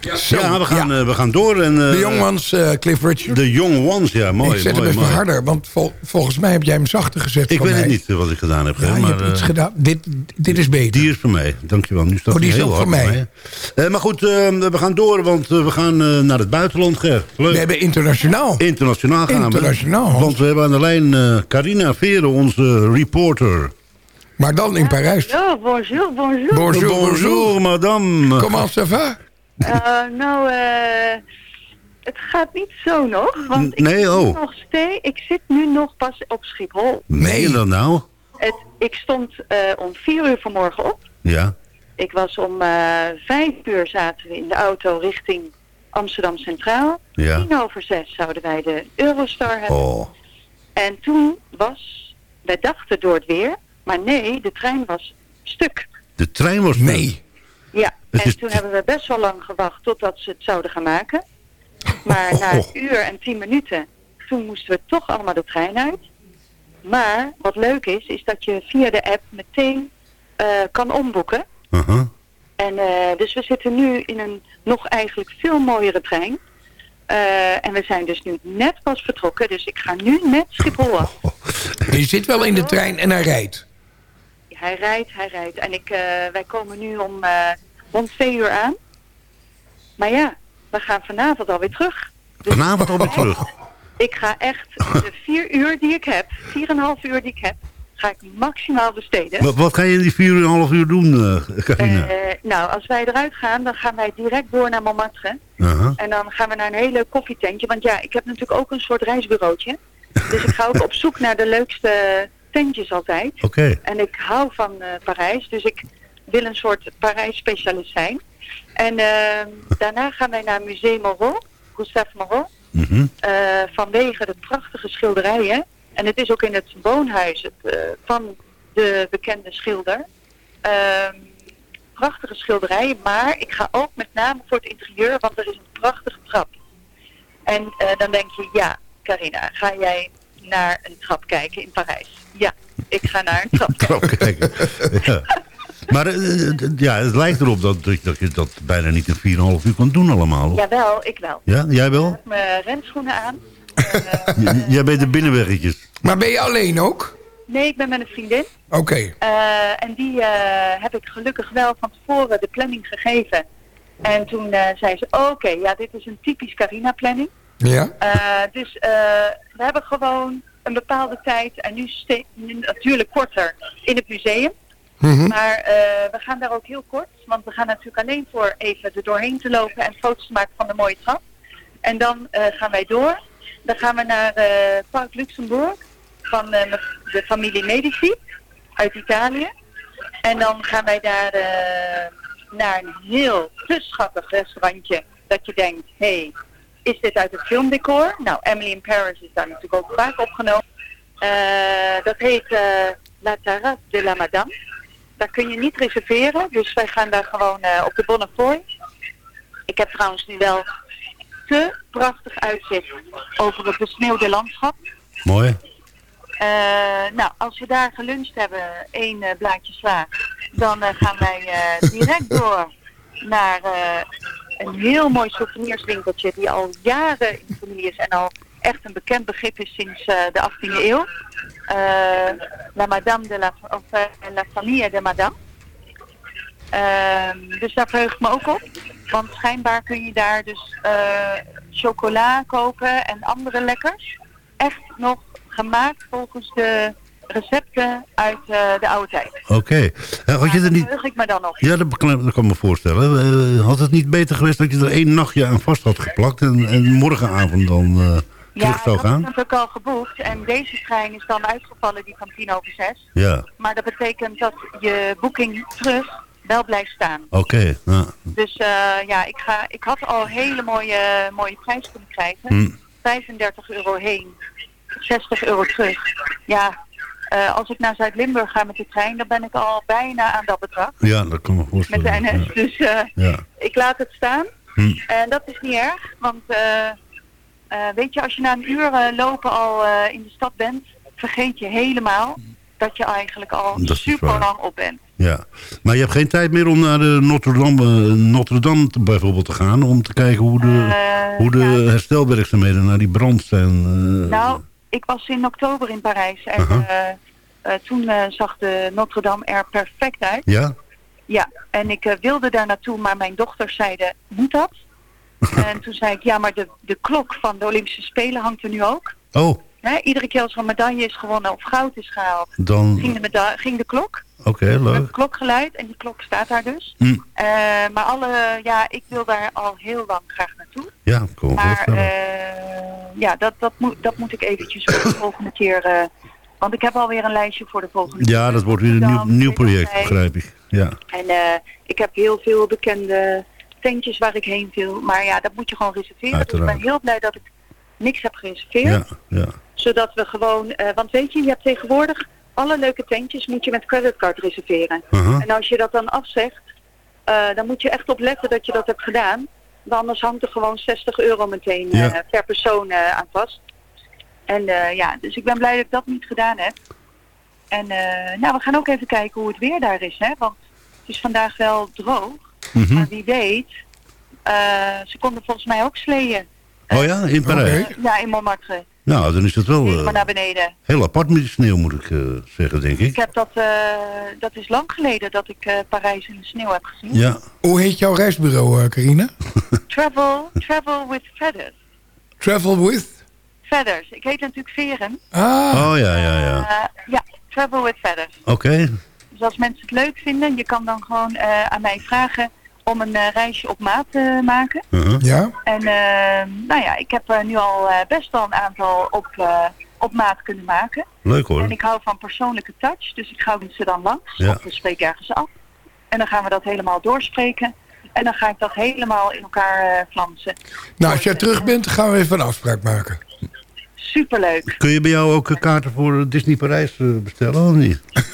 S3: Ja, we gaan, eh, we gaan door. En, eh,
S4: De Jongmans, eh, Cliff Richard.
S3: De Young Ones, ja, mooi.
S4: ik zet
S3: mooi,
S4: hem even
S3: mooi.
S4: harder, want vol- volgens mij heb jij hem zachter gezet
S3: Ik
S4: van
S3: weet
S4: mij.
S3: het niet wat ik gedaan heb.
S4: Ja,
S3: hè,
S4: je
S3: maar,
S4: hebt iets gedaan. Dit, dit is beter.
S3: Die is voor mij, dankjewel. Nu staat
S4: Oh, die is
S3: heel
S4: ook voor
S3: hard
S4: mij.
S3: Eh, maar goed, eh, we gaan door, want we gaan eh, naar het buitenland, Ger. Leuk.
S4: We hebben internationaal.
S3: Internationaal gaan
S4: Internationaal.
S3: we. Want we hebben aan de lijn eh, Carina Veren, onze reporter.
S4: Maar dan in Parijs.
S8: Ja, bonjour, bonjour.
S4: Bonjour, bonjour.
S3: madame.
S4: Comment ça va?
S8: Eh, nou, eh, het gaat niet zo nog. Want ik
S3: Nee, oh.
S8: nog steeds, ik zit nu nog pas op Schiphol.
S3: Meen je dat nou?
S8: Het, ik stond eh, om vier uur vanmorgen op.
S3: Ja.
S8: Ik was om eh, vijf uur zaten we in de auto richting Amsterdam Centraal.
S3: Ja.
S8: Tien over zes zouden wij de Eurostar hebben.
S3: Oh.
S8: En toen was, wij dachten door het weer, maar nee, de trein was stuk.
S3: De trein was...
S4: Nee.
S8: Ja, en
S3: is-
S8: toen hebben we best wel lang gewacht totdat ze het zouden gaan maken. Maar na een uur en tien minuten, toen moesten we toch allemaal de trein uit. Maar wat leuk is, is dat je via de app meteen eh, kan omboeken.
S3: Uh-huh.
S8: En eh, dus we zitten nu in een nog eigenlijk veel mooiere trein. Eh, en we zijn dus nu net pas vertrokken, dus ik ga nu net Schiphol af.
S4: Je zit wel in de trein en hij rijdt.
S8: Hij rijdt, hij rijdt. En ik, wij komen nu om rond twee uur aan. Maar ja, we gaan vanavond alweer terug. Dus
S3: Vanavond alweer terug.
S8: ik ga echt de vier uur die ik heb, vier en een half uur die ik heb, ga ik maximaal besteden.
S3: Wat, wat ga je in die vier en een half uur doen, eh Carina?
S8: Eh, nou, als wij eruit gaan, dan gaan wij direct door naar Montmartre. En dan gaan we naar een hele koffietentje. Want ja, ik heb natuurlijk ook een soort reisbureautje. Dus ik ga ook op zoek naar de leukste tentjes altijd.
S3: Oké.
S8: En ik hou van eh, Parijs, dus ik wil een soort Parijs-specialist zijn. En eh, daarna gaan wij naar Musée Moreau, Gustave Moreau,
S3: Mhm.
S8: eh, vanwege de prachtige schilderijen. En het is ook in het woonhuis het, eh, van de bekende schilder. Ehm, prachtige schilderijen, maar ik ga ook met name voor het interieur, want er is een prachtige trap. En eh, dan denk je, ja, Carina, ga jij naar een trap kijken in Parijs? Ja, ik ga naar een trap kijken.
S3: Trap kijken. ja. Maar eh, d- ja, het lijkt erop dat, dat, dat je dat bijna niet in 4,5 uur kan doen allemaal. hoor.
S8: Jawel, ik wel.
S3: Ja, jij
S8: Ik
S3: wel?
S8: heb mijn renschoenen aan.
S3: Jij bent de binnenweggetjes.
S4: Maar ben je alleen ook?
S8: Nee, ik ben met een vriendin.
S4: Oké.
S8: Eh, en die eh, heb ik gelukkig wel van tevoren de planning gegeven. En toen eh, zei ze, oké, ja, dit is een typisch Carina-planning.
S4: Ja?
S8: Eh, dus eh, we hebben gewoon een bepaalde tijd en nu natuurlijk korter in het museum.
S4: Mhm.
S8: Maar eh, we gaan daar ook heel kort, want we gaan natuurlijk alleen voor even er doorheen te lopen en foto's te maken van de mooie trap. En dan eh, gaan wij door. Dan gaan we naar eh, Park Luxembourg van de familie Medici uit Italië. En dan gaan wij daar naar een heel te schattig restaurantje. Dat je denkt, hé, hey, is dit uit het filmdecor? Nou, Emily in Paris is daar natuurlijk ook vaak opgenomen. Dat heet La Terrasse de la Madame. Daar kun je niet reserveren, dus wij gaan daar gewoon eh, op de Bonnefoy. Ik heb trouwens nu wel te prachtig uitzicht over het besneeuwde landschap.
S3: Mooi.
S8: Eh, nou, als we daar geluncht hebben, één eh, blaadje sla, dan gaan wij direct door naar een heel mooi souvenirswinkeltje die al jaren in de familie is en al echt een bekend begrip is sinds eh, de 18e eeuw. Eh, la Madame de la, of, eh, la Famille de Madame. Ehm, dus daar verheug ik me ook op. Want schijnbaar kun je daar dus chocola kopen en andere lekkers. Echt nog gemaakt volgens de recepten uit de oude tijd.
S3: Oké. Eh, Had je er niet...
S8: verheug ik me dan op.
S3: Ja, dat kan, dat kan ik me voorstellen. Had het niet beter geweest dat je er één nachtje aan vast had geplakt... en, en morgenavond dan
S8: Ja, dat is
S3: gaan?
S8: natuurlijk al geboekt. En deze trein is dan uitgevallen, die van tien over zes.
S3: Ja,
S8: Maar dat betekent dat je boeking terug wel blijft staan.
S3: oké. ja.
S8: Dus eh, ja, ik, ga, ik had al hele mooie, mooie prijs kunnen krijgen.
S3: Hm.
S8: 35 euro heen, 60 euro terug. Ja, eh, als ik naar Zuid-Limburg ga met de trein, dan ben ik al bijna aan dat bedrag.
S3: ja, dat kan me
S8: Met
S3: voorstellen.
S8: de NS. Dus eh,
S3: Ja.
S8: ik laat het staan.
S3: Hm.
S8: En dat is niet erg, want weet je, als je na een uur eh, lopen al eh, in de stad bent, vergeet je helemaal dat je eigenlijk al super lang op bent.
S3: Ja, maar je hebt geen tijd meer om naar de Notre Dame, eh, Notre Dame bijvoorbeeld te gaan... om te kijken hoe de,
S8: Eh,
S3: hoe de
S8: ja.
S3: herstelwerkzaamheden naar die brand zijn. eh,
S8: Nou, ik was in oktober in Parijs en eh, eh, toen eh, zag de Notre Dame er perfect uit.
S3: Ja?
S8: Ja, en ik eh, wilde daar naartoe, maar mijn dochters zeiden, moet dat? en toen zei ik, ja, maar de, de klok van de Olympische Spelen hangt er nu ook.
S3: Oh,
S8: iedere keer als er een medaille is gewonnen of goud is gehaald,
S3: dan...
S8: ging de, ging de klok.
S3: Oké,
S8: Met
S3: leuk.
S8: het klokgeluid en die klok staat daar dus.
S3: Hm.
S8: Eh, maar alle, ja, ik wil daar al heel lang graag naartoe.
S3: Ja, me
S8: Maar eh, ja, dat, dat, moet, dat moet ik eventjes voor de volgende keer. eh, want ik heb alweer een lijstje voor de volgende
S3: ja,
S8: keer.
S3: dat wordt weer een nieuw, nieuw project, begrijp ik. Ja,
S8: En ik heb heel veel bekende tentjes waar ik heen wil. Maar ja, dat moet je gewoon reserveren. Dus ik ben heel blij dat ik niks heb gereserveerd.
S3: ja, ja.
S8: Zodat we gewoon... eh, want weet je, je hebt tegenwoordig... Alle leuke tentjes moet je met creditcard reserveren.
S3: Aha.
S8: En als je dat dan afzegt, eh, dan moet je echt opletten dat je dat hebt gedaan. Want anders hangt er gewoon 60 euro meteen eh,
S3: Ja.
S8: per persoon aan vast. En ja, dus ik ben blij dat ik dat niet gedaan heb. En nou, we gaan ook even kijken hoe het weer daar is, hè. Want het is vandaag wel droog.
S3: Mhm.
S8: Maar wie weet, eh, ze konden volgens mij ook sleeën.
S3: Oh ja, in Parijs?
S4: Oké.
S8: Ja, in Montmartre.
S3: Nou, dan is dat wel eh,
S8: naar beneden.
S3: heel apart met die sneeuw, moet ik eh, zeggen, denk
S8: Ik
S3: ik.
S8: heb dat, eh, dat is lang geleden dat ik eh, Parijs in de sneeuw heb gezien.
S3: Ja,
S4: Hoe heet jouw reisbureau, eh, Carina?
S8: Travel, travel with feathers.
S4: Travel with?
S8: Feathers. Ik heet natuurlijk Veren.
S4: Ah,
S3: oh ja, ja, ja.
S8: Eh, ja, Travel with Feathers.
S3: Oké,
S8: Dus als mensen het leuk vinden, je kan dan gewoon eh, aan mij vragen om een eh, reisje op maat te maken.
S3: uh-huh.
S4: ja.
S8: En eh, nou ja, ik heb eh, nu al eh, best wel een aantal op, eh, op maat kunnen maken.
S3: leuk hoor.
S8: En ik hou van persoonlijke touch, dus ik ga ze dan langs.
S3: Ja.
S8: Of we spreken ergens af. En dan gaan we dat helemaal doorspreken. En dan ga ik dat helemaal in elkaar flansen.
S4: Nou, als jij terug bent, gaan we even een afspraak maken.
S8: Superleuk.
S3: Kun je bij jou ook kaarten voor Disney Parijs bestellen, of niet?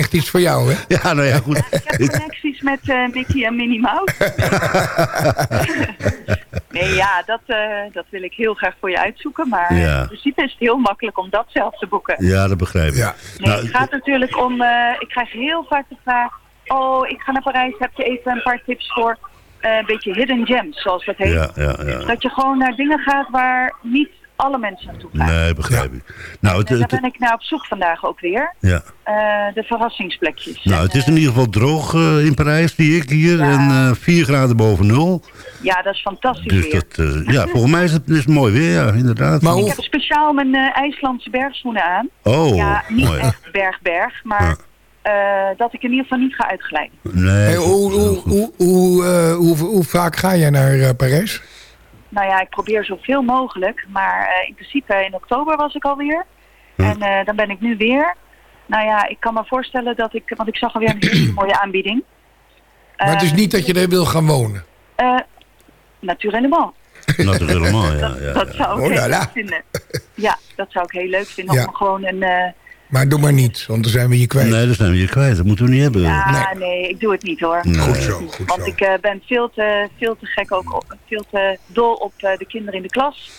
S4: Echt iets voor jou, hè?
S3: Ja, nou ja, goed.
S8: Ik heb connecties met eh, Mickey en Minnie Mouse. nee, ja, dat, eh, dat wil ik heel graag voor je uitzoeken. Maar
S3: Ja.
S8: in principe is het heel makkelijk om dat zelf te boeken.
S3: Ja, dat begrijp ik.
S4: Ja.
S8: Nee,
S3: Nou,
S8: het gaat natuurlijk om... eh, ik krijg heel vaak de vraag... Oh, ik ga naar Parijs. Heb je even een paar tips voor eh, een beetje hidden gems, zoals dat heet?
S3: ja, ja, ja.
S8: Dat je gewoon naar dingen gaat waar niet alle mensen naartoe gaan.
S3: Nee, begrijp ik. Nou, het,
S8: En daar
S3: het,
S8: ben ik naar op zoek vandaag ook weer.
S3: ja.
S8: Eh, de verrassingsplekjes.
S3: nou,
S8: En,
S3: het is
S8: eh,
S3: in ieder geval droog eh, in Parijs, zie ik hier.
S8: Ja.
S3: En eh 4 graden boven nul.
S8: ja, dat is fantastisch
S3: Dus
S8: weer.
S3: dat, eh, ja, volgens mij is het, is het mooi weer, ja, inderdaad.
S4: Maar
S8: Ik heb speciaal mijn eh, IJslandse bergschoenen aan.
S3: Oh,
S8: ja, niet
S3: mooi.
S8: echt berg-berg, maar eh, dat ik in ieder geval niet ga uitglijden.
S3: Nee,
S4: hey, hoe, hoe, hoe, hoe, hoe, hoe vaak ga jij naar eh, Parijs?
S8: Nou ja, ik probeer zoveel mogelijk, maar eh, in principe in oktober was ik alweer.
S3: Hm.
S8: En eh, dan ben ik nu weer. Nou ja, ik kan me voorstellen dat ik, want ik zag alweer een hele mooie aanbieding.
S4: Maar het is niet dat je er wil gaan wonen.
S8: Eh naturellement.
S3: Natuurlijk, ja. ja,
S8: Dat
S3: ja.
S8: zou ik
S4: Oh,
S8: heel leuk vinden. Ja, dat zou ik heel leuk vinden.
S4: Ja.
S8: Om gewoon een... eh,
S4: Maar doe maar niet, want dan zijn we je kwijt.
S3: Nee, dat zijn we je kwijt. Dat moeten we niet hebben.
S8: ja, nee. ik doe het niet hoor.
S3: Nee.
S4: Goed zo, goed
S8: Want
S4: zo.
S8: ik eh, ben veel te, veel te gek ook, op- veel te dol op eh, de kinderen in de klas.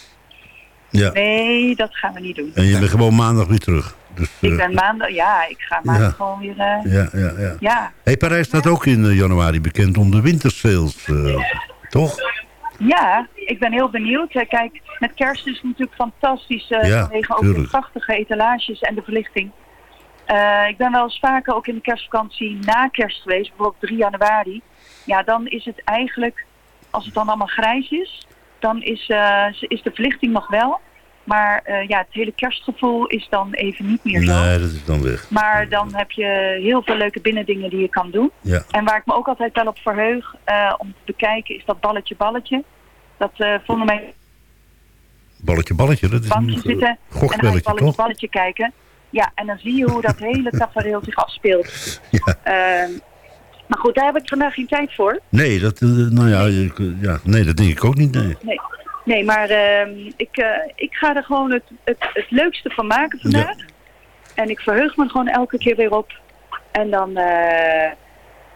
S3: Ja.
S8: Nee, dat gaan we niet doen.
S3: En je bent gewoon maandag weer terug. Dus,
S8: Ik
S3: eh,
S8: ben maandag, ja, ik ga maandag
S3: Ja.
S8: gewoon weer,
S3: ja, ja, ja.
S8: ja.
S3: Hey, Parijs staat ook in januari bekend om de wintersales. eh, toch?
S8: Ja, ik ben heel benieuwd. Eh, Kijk, met kerst is het natuurlijk fantastisch eh,
S3: Ja,
S8: vanwege ook de prachtige etalages en de verlichting. Eh, ik ben wel eens vaker ook in de kerstvakantie na kerst geweest, bijvoorbeeld 3 januari. Ja, dan is het eigenlijk, als het dan allemaal grijs is, dan is, is de verlichting nog wel. Maar eh, ja, het hele kerstgevoel is dan even niet meer zo.
S3: Nee, dat is dan weg.
S8: Maar dan heb je heel veel leuke binnendingen die je kan doen.
S3: Ja.
S8: En waar ik me ook altijd wel op verheug eh, om te bekijken is dat balletje balletje. Dat eh vonden mij
S3: Balletje, balletje. Dat is
S8: bankje
S3: een
S8: zitten en dan balletje
S3: toch?
S8: balletje kijken. Ja, en dan zie je hoe dat hele tafereel zich afspeelt.
S3: Ja.
S8: Ehm, maar goed, daar heb ik vandaag geen tijd voor.
S3: Nee, dat, nou ja, ja, nee, dat denk ik ook niet. Nee.
S8: Nee, nee maar ehm, ik, eh, ik ga er gewoon het, het, het leukste van maken vandaag. En ik verheug me gewoon elke keer weer op. En dan, eh,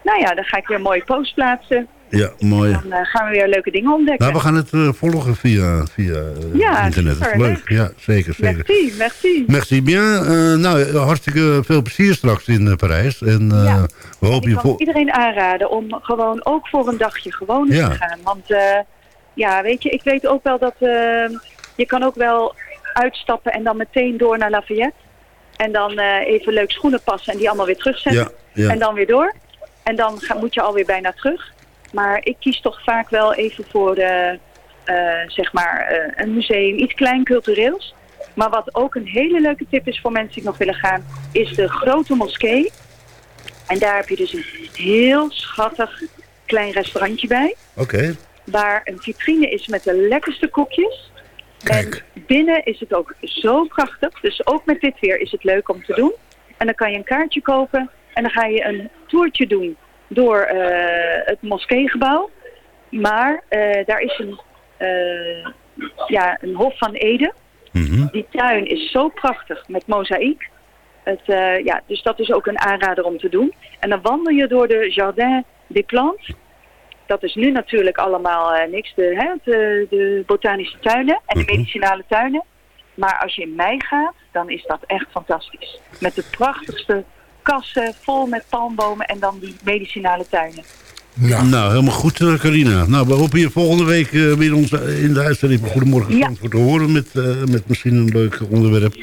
S8: nou ja, dan ga ik weer een mooie post plaatsen.
S3: Ja, mooi.
S8: Dan eh, gaan we weer leuke dingen ontdekken.
S3: Nou, we gaan het volgen via, via eh,
S8: Ja,
S3: internet. Dat is
S8: super,
S3: leuk. Ja, zeker, zeker.
S8: Merci, merci.
S3: Merci bien. Nou, hartstikke veel plezier straks in Parijs. En
S8: Ja.
S3: we hopen
S8: Ik
S3: je
S8: iedereen aanraden om gewoon ook voor een dagje gewoon
S3: Ja.
S8: te gaan. Want ja, weet je, ik weet ook wel dat eh, je kan ook wel uitstappen en dan meteen door naar Lafayette. En dan eh, even leuk schoenen passen en die allemaal weer terugzetten.
S3: Ja, ja.
S8: En dan weer door. En dan ga, moet je alweer bijna terug. Maar ik kies toch vaak wel even voor eh, eh, zeg maar een museum, iets klein cultureels. Maar wat ook een hele leuke tip is voor mensen die nog willen gaan, is de grote moskee. En daar heb je dus een heel schattig klein restaurantje bij.
S3: Oké.
S8: Waar een vitrine is met de lekkerste koekjes.
S4: Kijk.
S8: En binnen is het ook zo prachtig. Dus ook met dit weer is het leuk om te doen. En dan kan je een kaartje kopen. En dan ga je een toertje doen door eh, het moskeegebouw. Maar eh, daar is een, eh, ja, een Hof van Ede.
S3: Mhm.
S8: Die tuin is zo prachtig met mozaïek. Het, ja, dus dat is ook een aanrader om te doen. En dan wandel je door de Jardin des Plantes. Dat is nu natuurlijk allemaal eh, niks, de, hè, de, de botanische tuinen en de
S3: Mhm.
S8: medicinale tuinen. Maar als je in mei gaat, dan is dat echt fantastisch. Met de prachtigste kassen vol met palmbomen en dan die medicinale tuinen.
S4: Nou,
S3: Nou, helemaal goed, eh, Carina. Nou, we hopen je volgende week eh, weer ons in de uitzending van Goedemorgen
S8: Ja.
S3: Te horen met, met misschien een leuk onderwerp.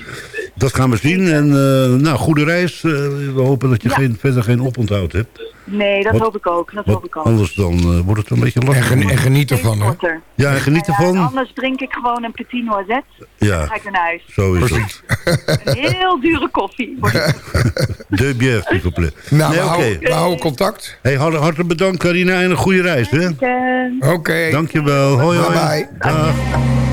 S3: Dat gaan we zien. En eh, nou, goede reis. Eh, we hopen dat je
S8: Ja.
S3: geen, verder geen oponthoud hebt.
S8: Nee, dat
S3: Wat-
S8: hoop ik ook. Dat hoop ik ook.
S3: anders dan eh, wordt het een beetje lastig.
S4: en geniet ervan, hè?
S3: Ja, en geniet ervan.
S8: anders drink ik gewoon een petit noisette. Dan
S3: Ja,
S8: ga ik naar huis.
S3: zo is het.
S8: Een heel dure koffie.
S3: De bière, s'il vous plaît.
S4: Nou,
S3: Nee,
S4: houden, we houden contact.
S3: Hey, hartelijk, hartelijk bedankt, Carina. En een goede reis, hè?
S4: Oké.
S3: Dankjewel. Hoi, hoi.
S4: Bye-bye.
S3: Dag.
S9: I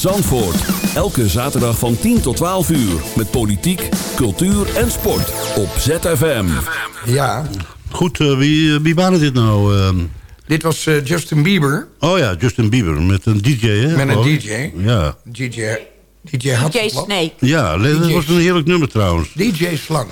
S1: Zandvoort. Elke zaterdag van 10 tot 12 uur. Met politiek, cultuur en sport. Op ZFM.
S4: Ja,
S3: Goed, eh, wie, wie waren dit nou? ehm?
S4: dit was eh, Justin Bieber
S3: oh ja, Justin Bieber met een DJ, hè?
S4: met een
S3: ik?
S4: DJ.
S3: Ja,
S4: DJ, DJ
S10: DJ. Snake.
S3: ja dat
S4: DJ's.
S3: was een heerlijk nummer trouwens.
S4: DJ Slang.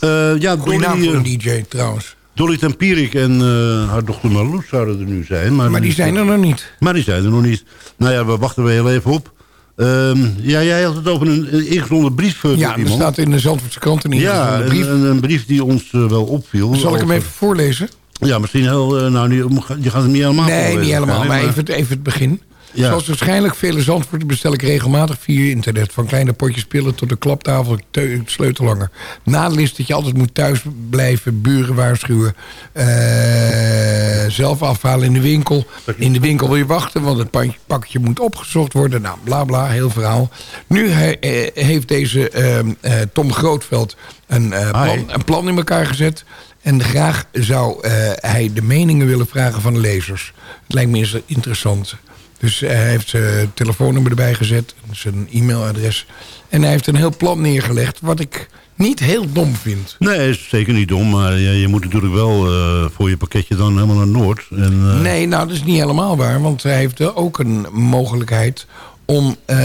S3: Eh, ja,
S4: Goeie naam
S3: Dolly,
S4: voor
S3: eh,
S4: een DJ trouwens.
S3: Dolly Tempierik en eh, haar dochter Marloes zouden er nu zijn. Maar,
S4: Maar die zijn er nog niet.
S3: Maar die zijn er nog niet. Nou ja, we wachten weer heel even op. Ehm, ja, jij had het over een, een ingezonden brief eh,
S4: Ja, er staat in de Zandvoortse krant een
S3: ja,
S4: brief.
S3: Een, een brief die ons eh, wel opviel.
S4: Zal ik hem even voorlezen?
S3: Ja, misschien heel... nou, je gaat hem niet helemaal
S4: Nee, niet helemaal, maar
S3: waarschijnlijk,
S4: even, even het begin.
S3: Ja.
S4: Zoals waarschijnlijk vele Zandvoorten bestel ik regelmatig via internet. Van kleine potjes pillen tot de klaptafel, te- sleutelhanger. Nadeel is dat je altijd moet thuis blijven, buren waarschuwen. eh, zelf afhalen in de winkel. In de winkel wil je wachten, want het pakketje moet opgezocht worden. Nou, bla bla, heel verhaal. Nu he- eh, heeft deze ehm, eh, Tom Grootveld een, eh, plan, een plan in elkaar gezet. En graag zou eh, hij de meningen willen vragen van de lezers. Het lijkt me eens interessant. Dus hij heeft zijn telefoonnummer erbij gezet. Zijn e-mailadres. En hij heeft een heel plan neergelegd. Wat ik niet heel dom vind.
S3: Nee, is zeker niet dom. Maar je, je moet natuurlijk wel eh, voor je pakketje dan helemaal naar Noord. En, eh,
S4: Nee, nou dat is niet helemaal waar. Want hij heeft ook een mogelijkheid om eh,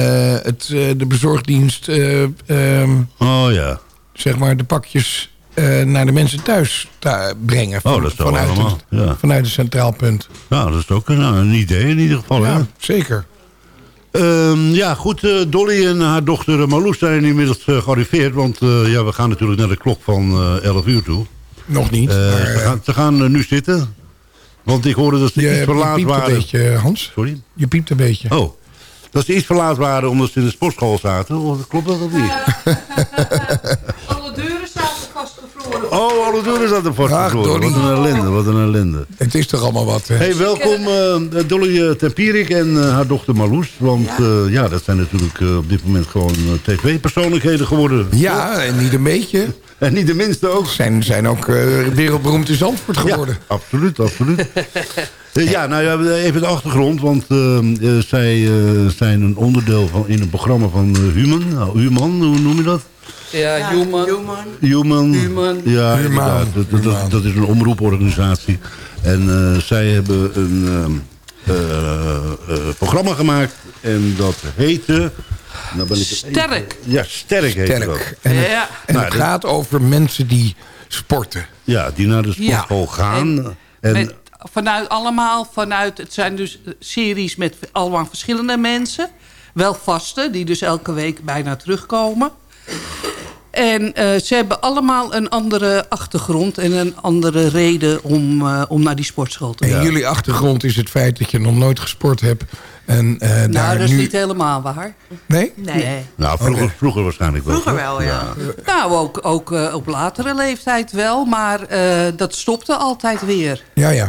S4: het, de bezorgdienst... eh, ehm,
S3: Oh ja.
S4: zeg maar de pakjes eh, naar de mensen thuis brengen.
S3: Oh, dat is wel
S4: vanuit,
S3: allemaal,
S4: het,
S3: ja.
S4: vanuit het centraal punt.
S3: Nou, dat is ook een, een idee in ieder geval. hè?
S4: Ja, zeker.
S3: Ehm, ja, goed. eh, Dolly en haar dochter Marloes zijn inmiddels eh, gearriveerd. Want eh, ja, we gaan natuurlijk naar de klok van eh 11 uur toe.
S4: Nog niet.
S3: Eh,
S4: maar,
S3: ze
S4: eh,
S3: gaan, ze gaan eh, nu zitten. Want ik hoorde dat ze
S4: je,
S3: iets
S4: je
S3: verlaat
S4: piept een
S3: waren.
S4: beetje, Hans.
S3: Sorry?
S4: Je piept een beetje.
S3: Oh. Dat ze iets verlaat waren omdat ze in de sportschool zaten. Klopt dat of niet?
S10: Alle deuren zaten vastgevroren.
S3: Oh, alle deuren zaten vast.
S4: Ach,
S3: Wat
S4: Dolly.
S3: een ellende, wat een ellende.
S4: Het is toch allemaal wat. hè?
S3: Hey, welkom eh, Dolly eh, Tempierik en eh, haar dochter Marloes. Want ja, ja dat zijn natuurlijk eh, op dit moment gewoon tv-persoonlijkheden geworden.
S4: Ja, en niet een beetje.
S3: En niet de minste ook.
S4: Zijn, zijn ook eh, wereldberoemd in Zandvoort geworden.
S3: Ja, absoluut, absoluut. Ja, nou ja, even de achtergrond. Want zij eh, zijn een onderdeel van, in een programma van Human. Nou, Human, hoe noem je dat?
S10: Ja, Human.
S3: Human.
S10: Human.
S3: Ja, inderdaad. Dat, dat, dat, dat is een omroeporganisatie. En eh, zij hebben een ehm, eh, eh, programma gemaakt. En dat heette... Nou ben ik
S10: Sterk.
S3: Ja, Sterk heet dat.
S4: Sterk. En het,
S10: Ja.
S4: en
S3: Nou,
S4: het
S3: dat-
S4: gaat over mensen die sporten.
S3: Ja, die naar de sportschool gaan.
S10: En,
S3: En,
S10: met, vanuit allemaal, vanuit, het zijn dus series met allemaal verschillende mensen. Wel vaste, die dus elke week bijna terugkomen. En eh, ze hebben allemaal een andere achtergrond en een andere reden om, eh, om naar die sportschool te gaan.
S4: En jullie achtergrond is het feit dat je nog nooit gesport hebt. En, eh,
S10: Nou,
S4: daar
S10: dat is
S4: nu...
S10: niet helemaal waar.
S4: Nee?
S10: Nee.
S3: nou, vroeger, vroeger waarschijnlijk wel.
S9: Vroeger wel, ja.
S10: Nou, ook, ook eh, op latere leeftijd wel, maar eh, dat stopte altijd weer.
S4: Ja, ja.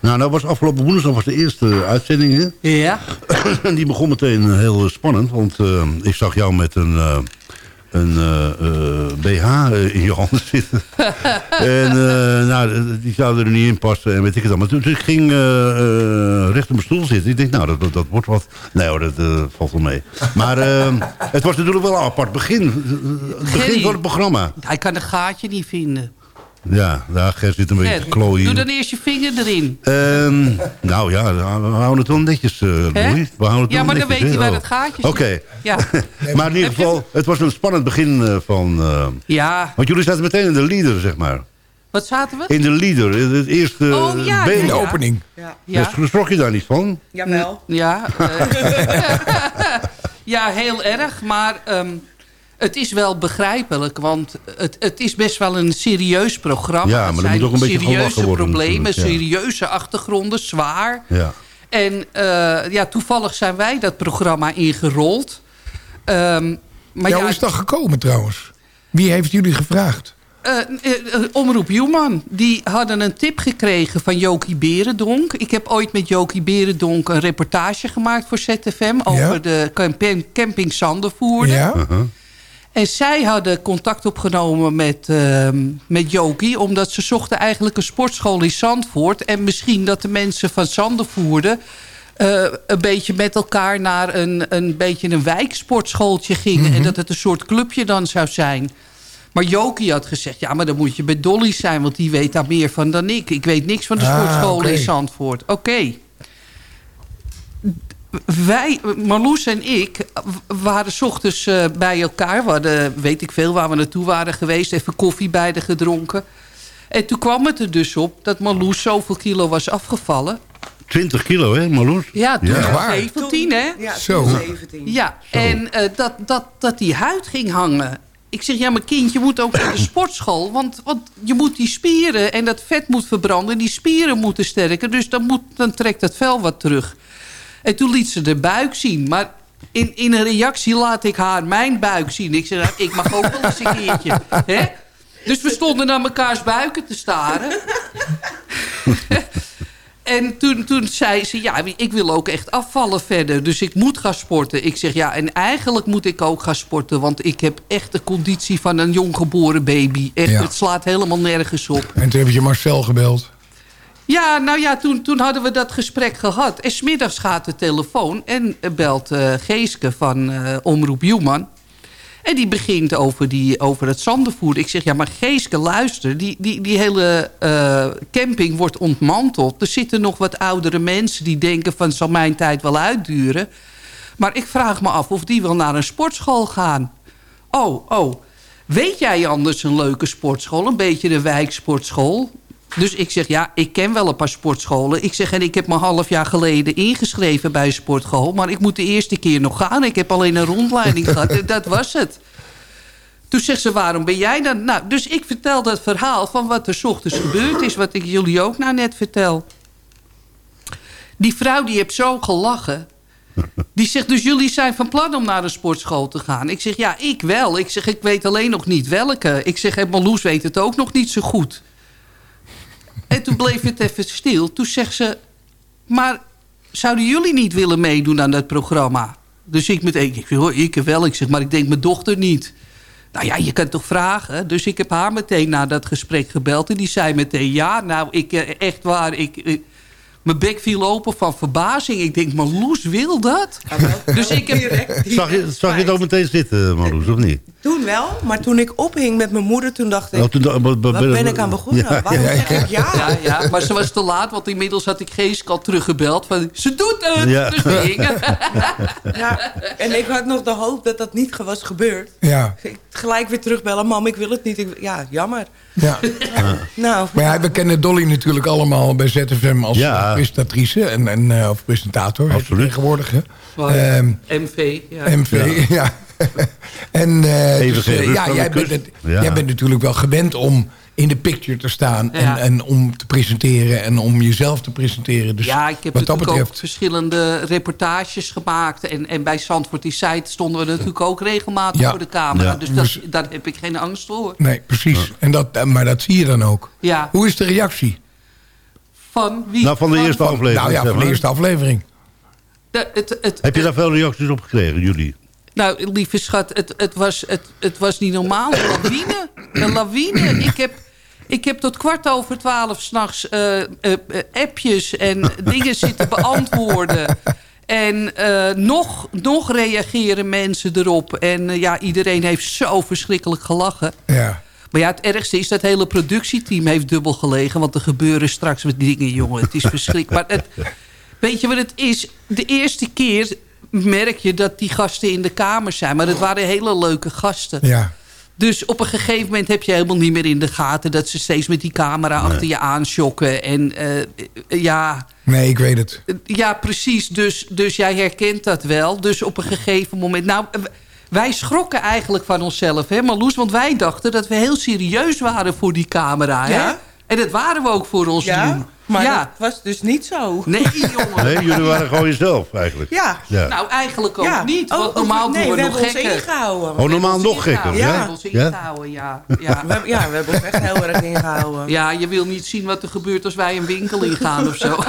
S3: Nou, dat was afgelopen woensdag was de eerste uitzending. Hè?
S10: Ja.
S3: En die begon meteen heel spannend. Want eh, ik zag jou met een, eh, een eh, eh, BH in je handen zitten. en eh, nou, die zouden er niet in passen en weet ik het allemaal. Dus ik ging eh, eh, recht op mijn stoel zitten. Ik denk, nou, dat, dat, wordt wat. Nee hoor, dat eh, valt wel mee. Maar eh, het was natuurlijk wel een apart begin. Het begin van het programma.
S10: Hij kan een gaatje niet vinden.
S3: Ja, daar Ger zit een beetje te klooien.
S10: doe dan eerst je vinger erin.
S3: Ehm, nou ja, we houden het wel netjes, eh Louis. We houden het
S10: Ja, maar dan weet hij waar
S3: Oh.
S10: het gaatje zit.
S3: Oké.
S10: Ja.
S3: maar in ieder
S10: je-
S3: geval, het was een spannend begin eh, van... eh,
S10: ja,
S3: want jullie zaten meteen in de leader, zeg maar.
S10: wat zaten we?
S3: In de leader, in het eerste
S10: Oh, ja,
S3: been.
S4: In de
S10: ja.
S4: opening.
S10: Ja,
S3: Dus schrok je daar niet van?
S9: Jawel.
S10: ja, ja heel erg. Maar ehm, het is wel begrijpelijk. Want het, het is best wel een serieus programma.
S3: Ja, maar
S10: Het
S3: er
S10: zijn
S3: moet ook een beetje
S10: serieuze problemen,
S3: ja.
S10: serieuze achtergronden, zwaar.
S3: Ja.
S10: En eh, ja, toevallig zijn wij dat programma ingerold. Ehm, maar
S4: ja,
S10: ja,
S4: hoe is dat gekomen trouwens? Wie heeft jullie gevraagd?
S10: Eh, eh, Omroep Human. Die hadden een tip gekregen van Jokie Berendonk. Ik heb ooit met Jokie Berendonk een reportage gemaakt voor ZFM... over de camp- camping Sandervoerder.
S4: Ja?
S3: Uh-huh.
S10: En zij hadden contact opgenomen met, ehm, met Jokie... omdat ze zochten eigenlijk een sportschool in Zandvoort... en misschien dat de mensen van Sandervoerder... eh, een beetje met elkaar naar een, een beetje een wijksportschooltje gingen. En dat het een soort clubje dan zou zijn. Maar Jokie had gezegd, ja, maar dan moet je bij Dolly zijn... want die weet daar meer van dan ik. Ik weet niks van de
S4: Ah,
S10: sportscholen
S4: oké.
S10: in Zandvoort. Oké. Wij, Marloes en ik, waren 's ochtends eh, bij elkaar. We hadden, weet ik veel, waar we naartoe waren geweest. Even koffie bij de gedronken. En toen kwam het er dus op dat Marloes zoveel kilo was afgevallen.
S3: 20 kilo, hè, Marloes?
S10: Ja, toen
S3: Ja.
S4: waar?
S10: 17, hè?
S9: Ja,
S4: Zo.
S9: toen 17.
S10: Ja, en eh, dat, dat, dat die huid ging hangen. Ik zeg, ja, mijn kind, je moet ook naar de sportschool. Want, want je moet die spieren en dat vet moet verbranden. Die spieren moeten sterker. Dus dan, moet, dan trekt het vel wat terug. En toen liet ze de buik zien. Maar in, in een reactie laat ik haar mijn buik zien. Ik zeg, nou, ik mag ook wel eens een keertje. Hè? Dus we stonden naar mekaars buiken te staren. En toen, toen zei ze, ja, ik wil ook echt afvallen verder. Dus ik moet gaan sporten. Ik zeg, ja, en eigenlijk moet ik ook gaan sporten. Want ik heb echt de conditie van een jonggeboren baby. Echt,
S4: Ja.
S10: Het slaat helemaal nergens op.
S4: En toen heb je Marcel gebeld.
S10: Ja, nou ja, toen, toen hadden we dat gesprek gehad. En smiddags gaat de telefoon en belt eh, Geeske van eh, Omroep Human. En die begint over, die, over het zandenvoer. Ik zeg, ja, maar Geeske, luister. Die, die, die hele eh, camping wordt ontmanteld. Er zitten nog wat oudere mensen die denken van... zal mijn tijd wel uitduren. Maar ik vraag me af of die wel naar een sportschool gaan. Oh, oh. Weet jij anders een leuke sportschool? Een beetje de wijksportschool? Dus ik zeg, ja, ik ken wel een paar sportscholen. Ik zeg, en ik heb me een half jaar geleden ingeschreven bij een sportschool. Maar ik moet de eerste keer nog gaan. Ik heb alleen een rondleiding gehad. En dat was het. Toen zegt ze, waarom ben jij dan? Nou, dus ik vertel dat verhaal van wat er 's ochtends gebeurd is. Wat ik jullie ook nou net vertel. Die vrouw die heeft zo gelachen. Die zegt, dus jullie zijn van plan om naar een sportschool te gaan? Ik zeg, ja, ik wel. Ik zeg, ik weet alleen nog niet welke. Ik zeg, en Marloes weet het ook nog niet zo goed. En toen bleef het even stil. Toen zegt ze, maar zouden jullie niet willen meedoen aan dat programma? Dus ik meteen, ik hoor, ik wel. Ik zeg, maar ik denk mijn dochter niet. Nou ja, je kan toch vragen? Dus ik heb haar meteen na dat gesprek gebeld. En die zei meteen, ja, nou, ik, eh, echt waar, ik... mijn bek viel open van verbazing. Ik denk, maar Loes wil dat? Dus ik heb...
S9: Direct,
S3: Zag je, zag je het ook meteen zitten, Marloes, of niet?
S9: Toen wel, maar toen ik ophing met mijn moeder, toen dacht ik...
S3: Oh, toen wat- wat-
S9: Wat ben ik aan begonnen?
S3: Ja,
S9: Waarom
S3: ja,
S9: zeg ik ja?
S10: Ja, ja, maar ze was te laat, want inmiddels had ik Geesk al teruggebeld. Van, ze doet het!
S3: Ja.
S10: Dus we.
S9: Ja, en ik had nog de hoop dat dat niet was gebeurd.
S4: Ja,
S9: Ik gelijk weer terugbellen, mam, ik wil het niet. Ik- ja, jammer.
S4: ja.
S9: Nou,
S4: Maar ja, we kennen Dolly natuurlijk allemaal bij ZFM als
S3: Ja.
S4: presentatrice. En, en, eh, of presentator.
S3: Absoluut.
S4: Tegenwoordig, hè?
S10: Wow.
S4: Ehm,
S10: MV, ja.
S4: MV, ja. en eh, dus, eh, ja, jij, bent, jij bent natuurlijk wel gewend om in de picture te staan. En,
S10: Ja.
S4: en om te presenteren en om jezelf te presenteren. Dus
S10: ja, ik heb
S4: wat dat
S10: natuurlijk ook
S4: betreft...
S10: verschillende reportages gemaakt. En, en bij Zandvoort die site stonden we natuurlijk ook regelmatig
S4: Ja.
S10: voor de camera.
S3: Ja.
S10: Dus dat, daar heb ik geen angst voor.
S4: Nee, precies. En dat, maar dat zie je dan ook.
S10: Ja,
S4: Hoe is de reactie?
S10: van wie?
S3: Nou, van de eerste aflevering.
S4: Nou ja, van de eerste aflevering.
S10: De- het, het,
S3: Heb je daar veel reacties op gekregen, jullie?
S10: Nou, lieve schat, het, het, was, het, het was niet normaal. Een lawine. Een lawine. Ik heb, ik heb tot kwart over twaalf s'nachts eh, appjes en dingen zitten beantwoorden. En nog, nog reageren mensen erop. En ja, iedereen heeft zo verschrikkelijk gelachen.
S4: Ja.
S10: Maar ja, het ergste is dat het hele productieteam heeft dubbel gelegen. Want er gebeuren straks wat dingen, jongen. Het is verschrikkelijk. Maar het, weet je wat het is? De eerste keer merk je dat die gasten in de kamer zijn. Maar het waren hele leuke gasten.
S4: ja.
S10: Dus op een gegeven moment heb je helemaal niet meer in de gaten... dat ze steeds met die camera achter je aanschokken. En eh, ja,
S4: Nee, ik weet het.
S10: ja, precies. Dus, dus jij herkent dat wel. Dus op een gegeven moment... Nou, w- wij schrokken eigenlijk van onszelf, hè, Marloes? Want wij dachten dat we heel serieus waren voor die camera, hè?
S9: Ja.
S10: En dat waren we ook voor ons doen.
S9: Ja, maar
S10: ja.
S9: dat was dus niet zo.
S10: Nee, jongen.
S3: Nee, jullie waren gewoon jezelf eigenlijk.
S9: Ja.
S3: Ja.
S10: Nou, eigenlijk ook
S9: ja.
S10: niet.
S9: Oh,
S10: Want
S9: oh,
S10: normaal
S9: nee,
S10: doen we,
S9: we
S10: nog
S9: hebben ons
S10: gekker.
S9: ingehouden.
S3: Oh, normaal nog gekker,
S10: Ja, we hebben ons
S3: Ja?
S10: ingehouden, ja. ja.
S9: We hebben, ja, we hebben ons echt heel erg ingehouden.
S10: Ja, je wil niet zien wat er gebeurt als wij een winkel ingaan of zo.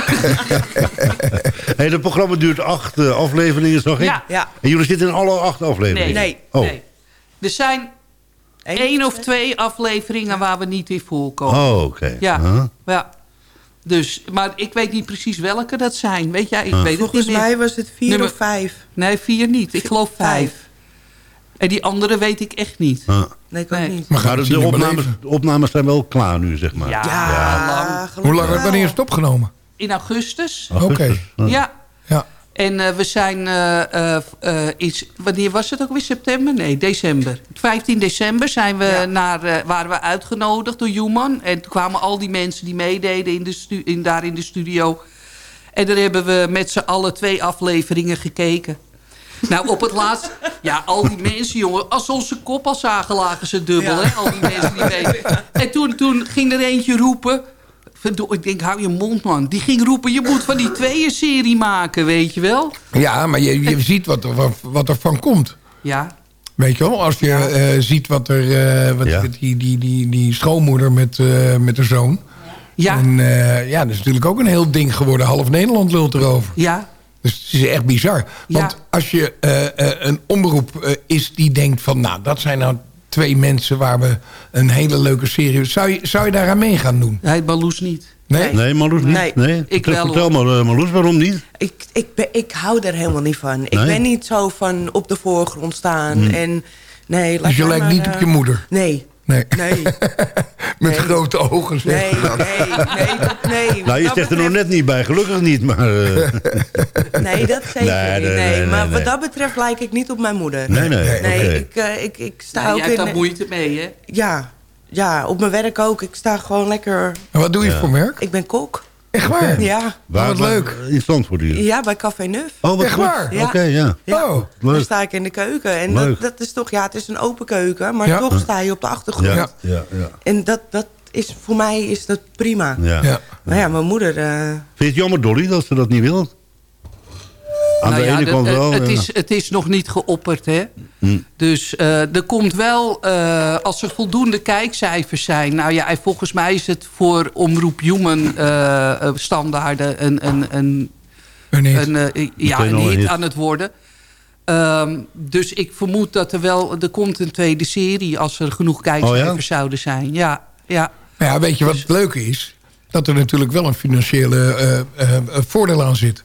S3: Hey, het programma duurt acht eh, afleveringen, zag ik?
S10: Ja.
S9: Ja.
S3: En jullie zitten in alle acht afleveringen?
S10: Nee.
S9: Nee.
S3: Oh.
S10: nee. Er zijn
S9: Eén
S10: één of twee afleveringen waar we niet in voorkomen.
S3: Oh, oké.
S10: Ja,
S3: Huh?
S10: ja. Dus, maar ik weet niet precies welke dat zijn. Weet jij? Ik
S3: Ah.
S10: weet het
S9: Volgens
S10: niet meer.
S9: mij was het vier
S10: Nummer-
S9: of vijf.
S10: Nee, vier niet. Ik geloof vijf. En die andere weet ik echt niet.
S3: Ah.
S9: Nee, ik ook
S10: Nee.
S9: niet.
S4: Maar gaan
S3: de,
S4: we
S3: de opnames, de opnames zijn wel klaar nu, zeg maar.
S10: Ja,
S9: Ja,
S10: lang.
S4: Hoe lang, wanneer is het opgenomen?
S10: In augustus.
S4: Oké.
S3: Ah.
S10: Ja.
S4: Ja.
S10: En eh, we zijn... eh, eh, iets, wanneer was het ook weer? September? Nee, december. 15 december zijn we
S9: Ja.
S10: naar, waren we uitgenodigd door Human. En toen kwamen al die mensen die meededen in de in, daar in de studio. En daar hebben we met z'n allen twee afleveringen gekeken. Nou, op het laatst... Ja, al die mensen, jongen. Als ze onze kop al zagen, lagen ze dubbel,
S9: Ja.
S10: hè? Al die mensen die meededen. En toen, toen ging er eentje roepen... Ik denk, hou je mond, man. Die ging roepen, je moet van die tweeën serie maken, weet je wel?
S4: Ja, maar je, je ziet wat er, wat, wat er van komt.
S10: Ja,
S4: Weet je wel, als je eh, ziet wat er... eh, wat,
S3: Ja.
S4: die, die, die, die schoonmoeder met, eh, met de zoon.
S10: ja,
S4: En eh, ja, dat is natuurlijk ook een heel ding geworden. Half Nederland lult erover.
S10: ja.
S4: Dus het is echt bizar. Want
S10: Ja.
S4: als je eh, eh, een omroep eh, is die denkt van... nou, dat zijn nou twee mensen waar we een hele leuke serie... Zou je, zou je daaraan mee gaan doen?
S10: Hij Marloes niet.
S4: Nee?
S3: Nee, Marloes niet?
S9: Nee.
S3: Nee.
S10: Ik
S3: Vertel
S10: wel, hoor.
S3: maar, eh, Marloes, waarom niet?
S9: Ik, ik, ben, ik hou er helemaal niet van. Ik
S3: Nee?
S9: ben niet zo van op de voorgrond staan. En, nee, laat
S4: Dus je lijkt
S9: maar,
S4: niet op
S9: eh,
S4: je moeder?
S9: Nee.
S4: Nee.
S9: Nee,
S4: Met
S9: Nee.
S4: grote ogen. zeg.
S9: nee, nee, nee, dat- nee.
S3: Nou, je zegt er nog net niet bij. Gelukkig niet, maar... eh,
S9: Nee, dat zeker
S3: Nee,
S9: niet.
S3: nee,
S9: Nee,
S3: nee,
S9: maar
S3: nee,
S9: wat dat betreft lijk ik niet op mijn moeder.
S3: nee, nee.
S9: Nee,
S3: oké.
S9: ik, eh, ik, ik sta
S10: Ja,
S9: ook
S10: jij hebt
S9: in...
S10: daar moeite mee, hè?
S9: Ja, ja, op mijn werk ook. Ik sta gewoon lekker...
S4: En wat doe je
S3: Ja.
S4: voor werk?
S9: Ik ben kok.
S4: Echt waar?
S9: Ja,
S3: Waar,
S4: wat
S3: waar-
S4: leuk.
S3: In Zandvoort hier.
S9: ja bij Café Neuf.
S3: Oh, wat
S4: Echt
S3: goed.
S4: waar?
S9: Ja.
S3: Oké, ja.
S9: Ja.
S4: Oh,
S3: Leuk.
S9: sta ik in de keuken. En
S3: Leuk.
S9: dat, dat is toch, ja, het is een open keuken, maar
S4: Ja.
S9: toch sta je op de achtergrond.
S3: Ja,
S4: Ja.
S3: ja, ja.
S9: En dat, dat is, voor mij is dat prima.
S3: ja.
S4: ja.
S9: Maar ja, mijn moeder... eh,
S3: Vind je het jammer, Dolly, dat ze dat niet wil? Aan
S10: Nou
S3: de
S10: ja,
S3: ene kant
S10: het-
S3: wel.
S10: het,
S3: ja.
S10: is, het is nog niet geopperd, hè?
S3: Hm.
S10: Dus eh, er komt wel, eh, als er voldoende kijkcijfers zijn... Nou ja, en volgens mij is het voor Omroep Human eh, eh, standaarden... een, een, een,
S4: Een hit.
S10: een, eh, ja, een hit
S3: hit.
S10: aan het worden. Ehm, dus ik vermoed dat er wel... Er komt een tweede serie als er genoeg kijkcijfers
S3: Oh ja?
S10: zouden zijn. Ja, ja.
S4: Ja, weet je wat het leuke is? Dat er natuurlijk wel een financiële eh, eh, eh, voordeel aan zit.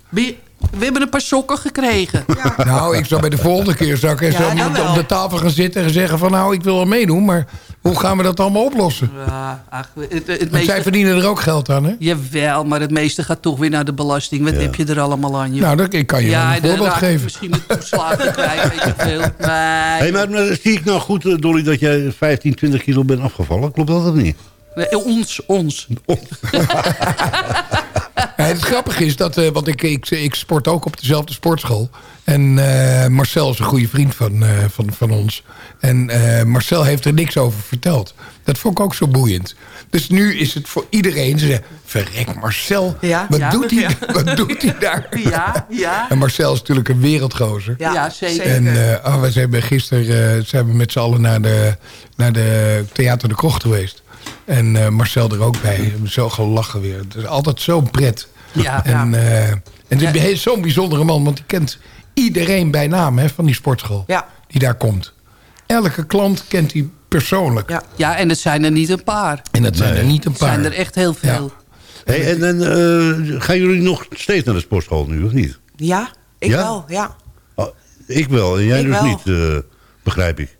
S10: We hebben een paar sokken gekregen.
S4: Nou, ik zou bij de volgende keer zou ik
S9: Ja, dat
S4: op, de tafel gaan zitten en zeggen van... nou, ik wil wel meedoen, maar hoe gaan we dat allemaal oplossen?
S10: Ja, ach, het, het
S4: Want
S10: meeste-
S4: zij verdienen er ook geld aan, hè?
S10: Jawel, maar het meeste gaat toch weer naar de belasting. Wat
S3: Ja.
S10: heb je er allemaal aan, joh?
S4: Nou, dat, ik kan je
S10: ja,
S4: een
S10: dan
S4: voorbeeld geven.
S10: misschien de toeslagen kwijt, weet ik veel. Nee.
S3: Hey, maar, maar zie ik nou goed, eh, Dolly, dat jij 15, 20 kilo bent afgevallen? Klopt dat of niet?
S10: Nee, ons, ons.
S4: Ja, het grappige is dat, eh, want ik, ik, ik sport ook op dezelfde sportschool. En eh, Marcel is een goede vriend van, eh, van, van ons. En eh, Marcel heeft er niks over verteld. Dat vond ik ook zo boeiend. Dus nu is het voor iedereen. Ze zeggen, verrek Marcel,
S9: Ja.
S4: wat,
S10: Ja.
S4: doet hij, wat doet hij daar?
S10: Ja, ja.
S4: En Marcel is natuurlijk een wereldgozer.
S10: Ja, zeker.
S4: En eh, oh, we zijn gisteren zijn we met z'n allen naar de, naar de Theater de Krocht geweest. En eh, Marcel er ook bij. Zo gelachen weer. Het is altijd zo'n pret.
S10: Ja,
S4: En,
S10: ja.
S4: eh, en het is zo'n bijzondere man, want die kent iedereen bij naam hè, van die sportschool.
S9: Ja.
S4: Die daar komt. Elke klant kent hij persoonlijk.
S9: Ja.
S10: Ja, en het zijn er niet een paar.
S4: En dat zijn er niet een
S10: Het
S4: paar.
S10: zijn er echt heel veel.
S3: Hey, en en eh, gaan jullie nog steeds naar de sportschool nu, of niet?
S9: ja, ik
S3: Ja?
S9: wel, ja.
S3: Oh, ik wel, en jij
S9: Ik
S3: dus
S9: wel.
S3: niet, eh, begrijp ik.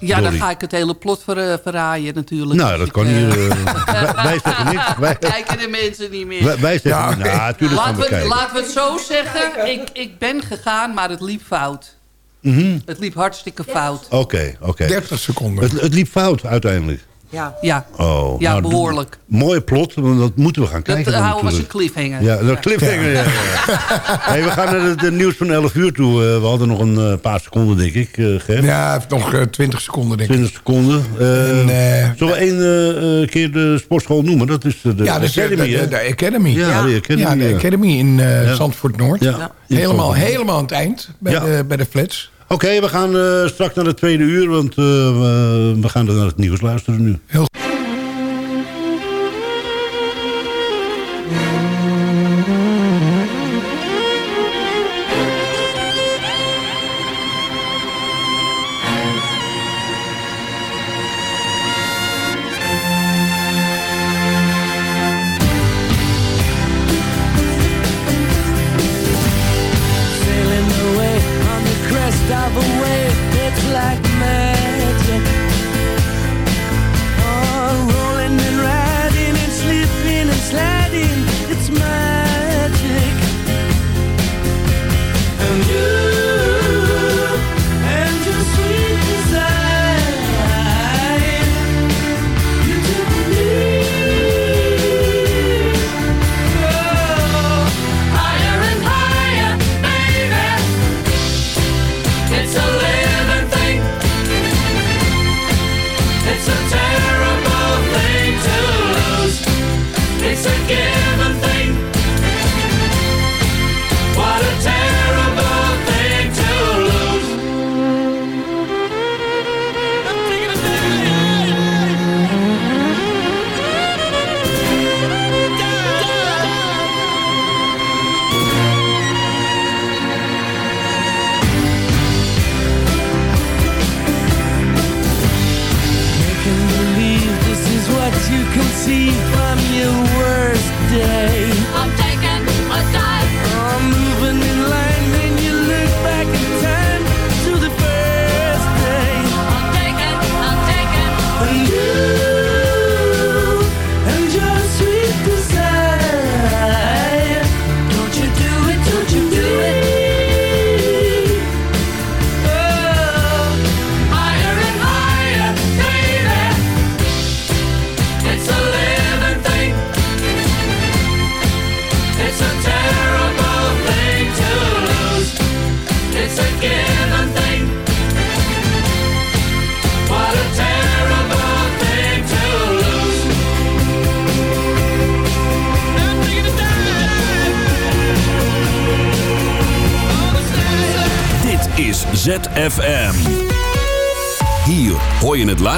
S10: Eh, ja, dan ga ik het hele plot ver, eh, verraaien natuurlijk.
S3: Nou, dat kan
S10: eh,
S3: hier... eh, wij, wij zeggen niks. Wij,
S10: Kijken de mensen niet meer.
S3: wij, wij zeggen...
S4: Ja,
S3: nou, natuurlijk gaan
S10: Laten
S3: we
S10: laten we het zo zeggen. Ik, ik ben gegaan, maar het liep fout.
S3: Mhm.
S10: Het liep hartstikke fout.
S3: Oké, oké.
S4: 30 seconden.
S3: Het, het liep fout uiteindelijk.
S9: Ja.
S10: Ja,
S3: Oh,
S10: Ja,
S3: nou,
S10: behoorlijk.
S3: Mooie plot, want dat moeten we gaan
S10: dat
S3: kijken. dan
S10: houden we als een cliffhanger.
S3: Ja, dat cliffhanger. Ja. Ja. Hey, we gaan naar het nieuws van 11 uur toe. Eh, we hadden nog een eh, paar seconden, denk ik, eh.
S4: Ja, nog eh, 20 seconden denk ik.
S3: 20 seconden. Eh,
S4: En,
S3: zullen we één keer de sportschool noemen? Dat is de
S4: ja, dus,
S3: Academy,
S4: de,
S3: hè?
S4: de, de Academy.
S3: Ja, de Academy.
S4: Ja, de. Academy in
S3: Ja.
S4: Zandvoort Noord. Helemaal, helemaal aan het eind bij,
S3: Ja.
S4: de, bij de flats.
S3: Oké, we gaan eh, straks naar het tweede uur, want eh, we, gaan naar het nieuws luisteren nu.
S4: Heel
S1: is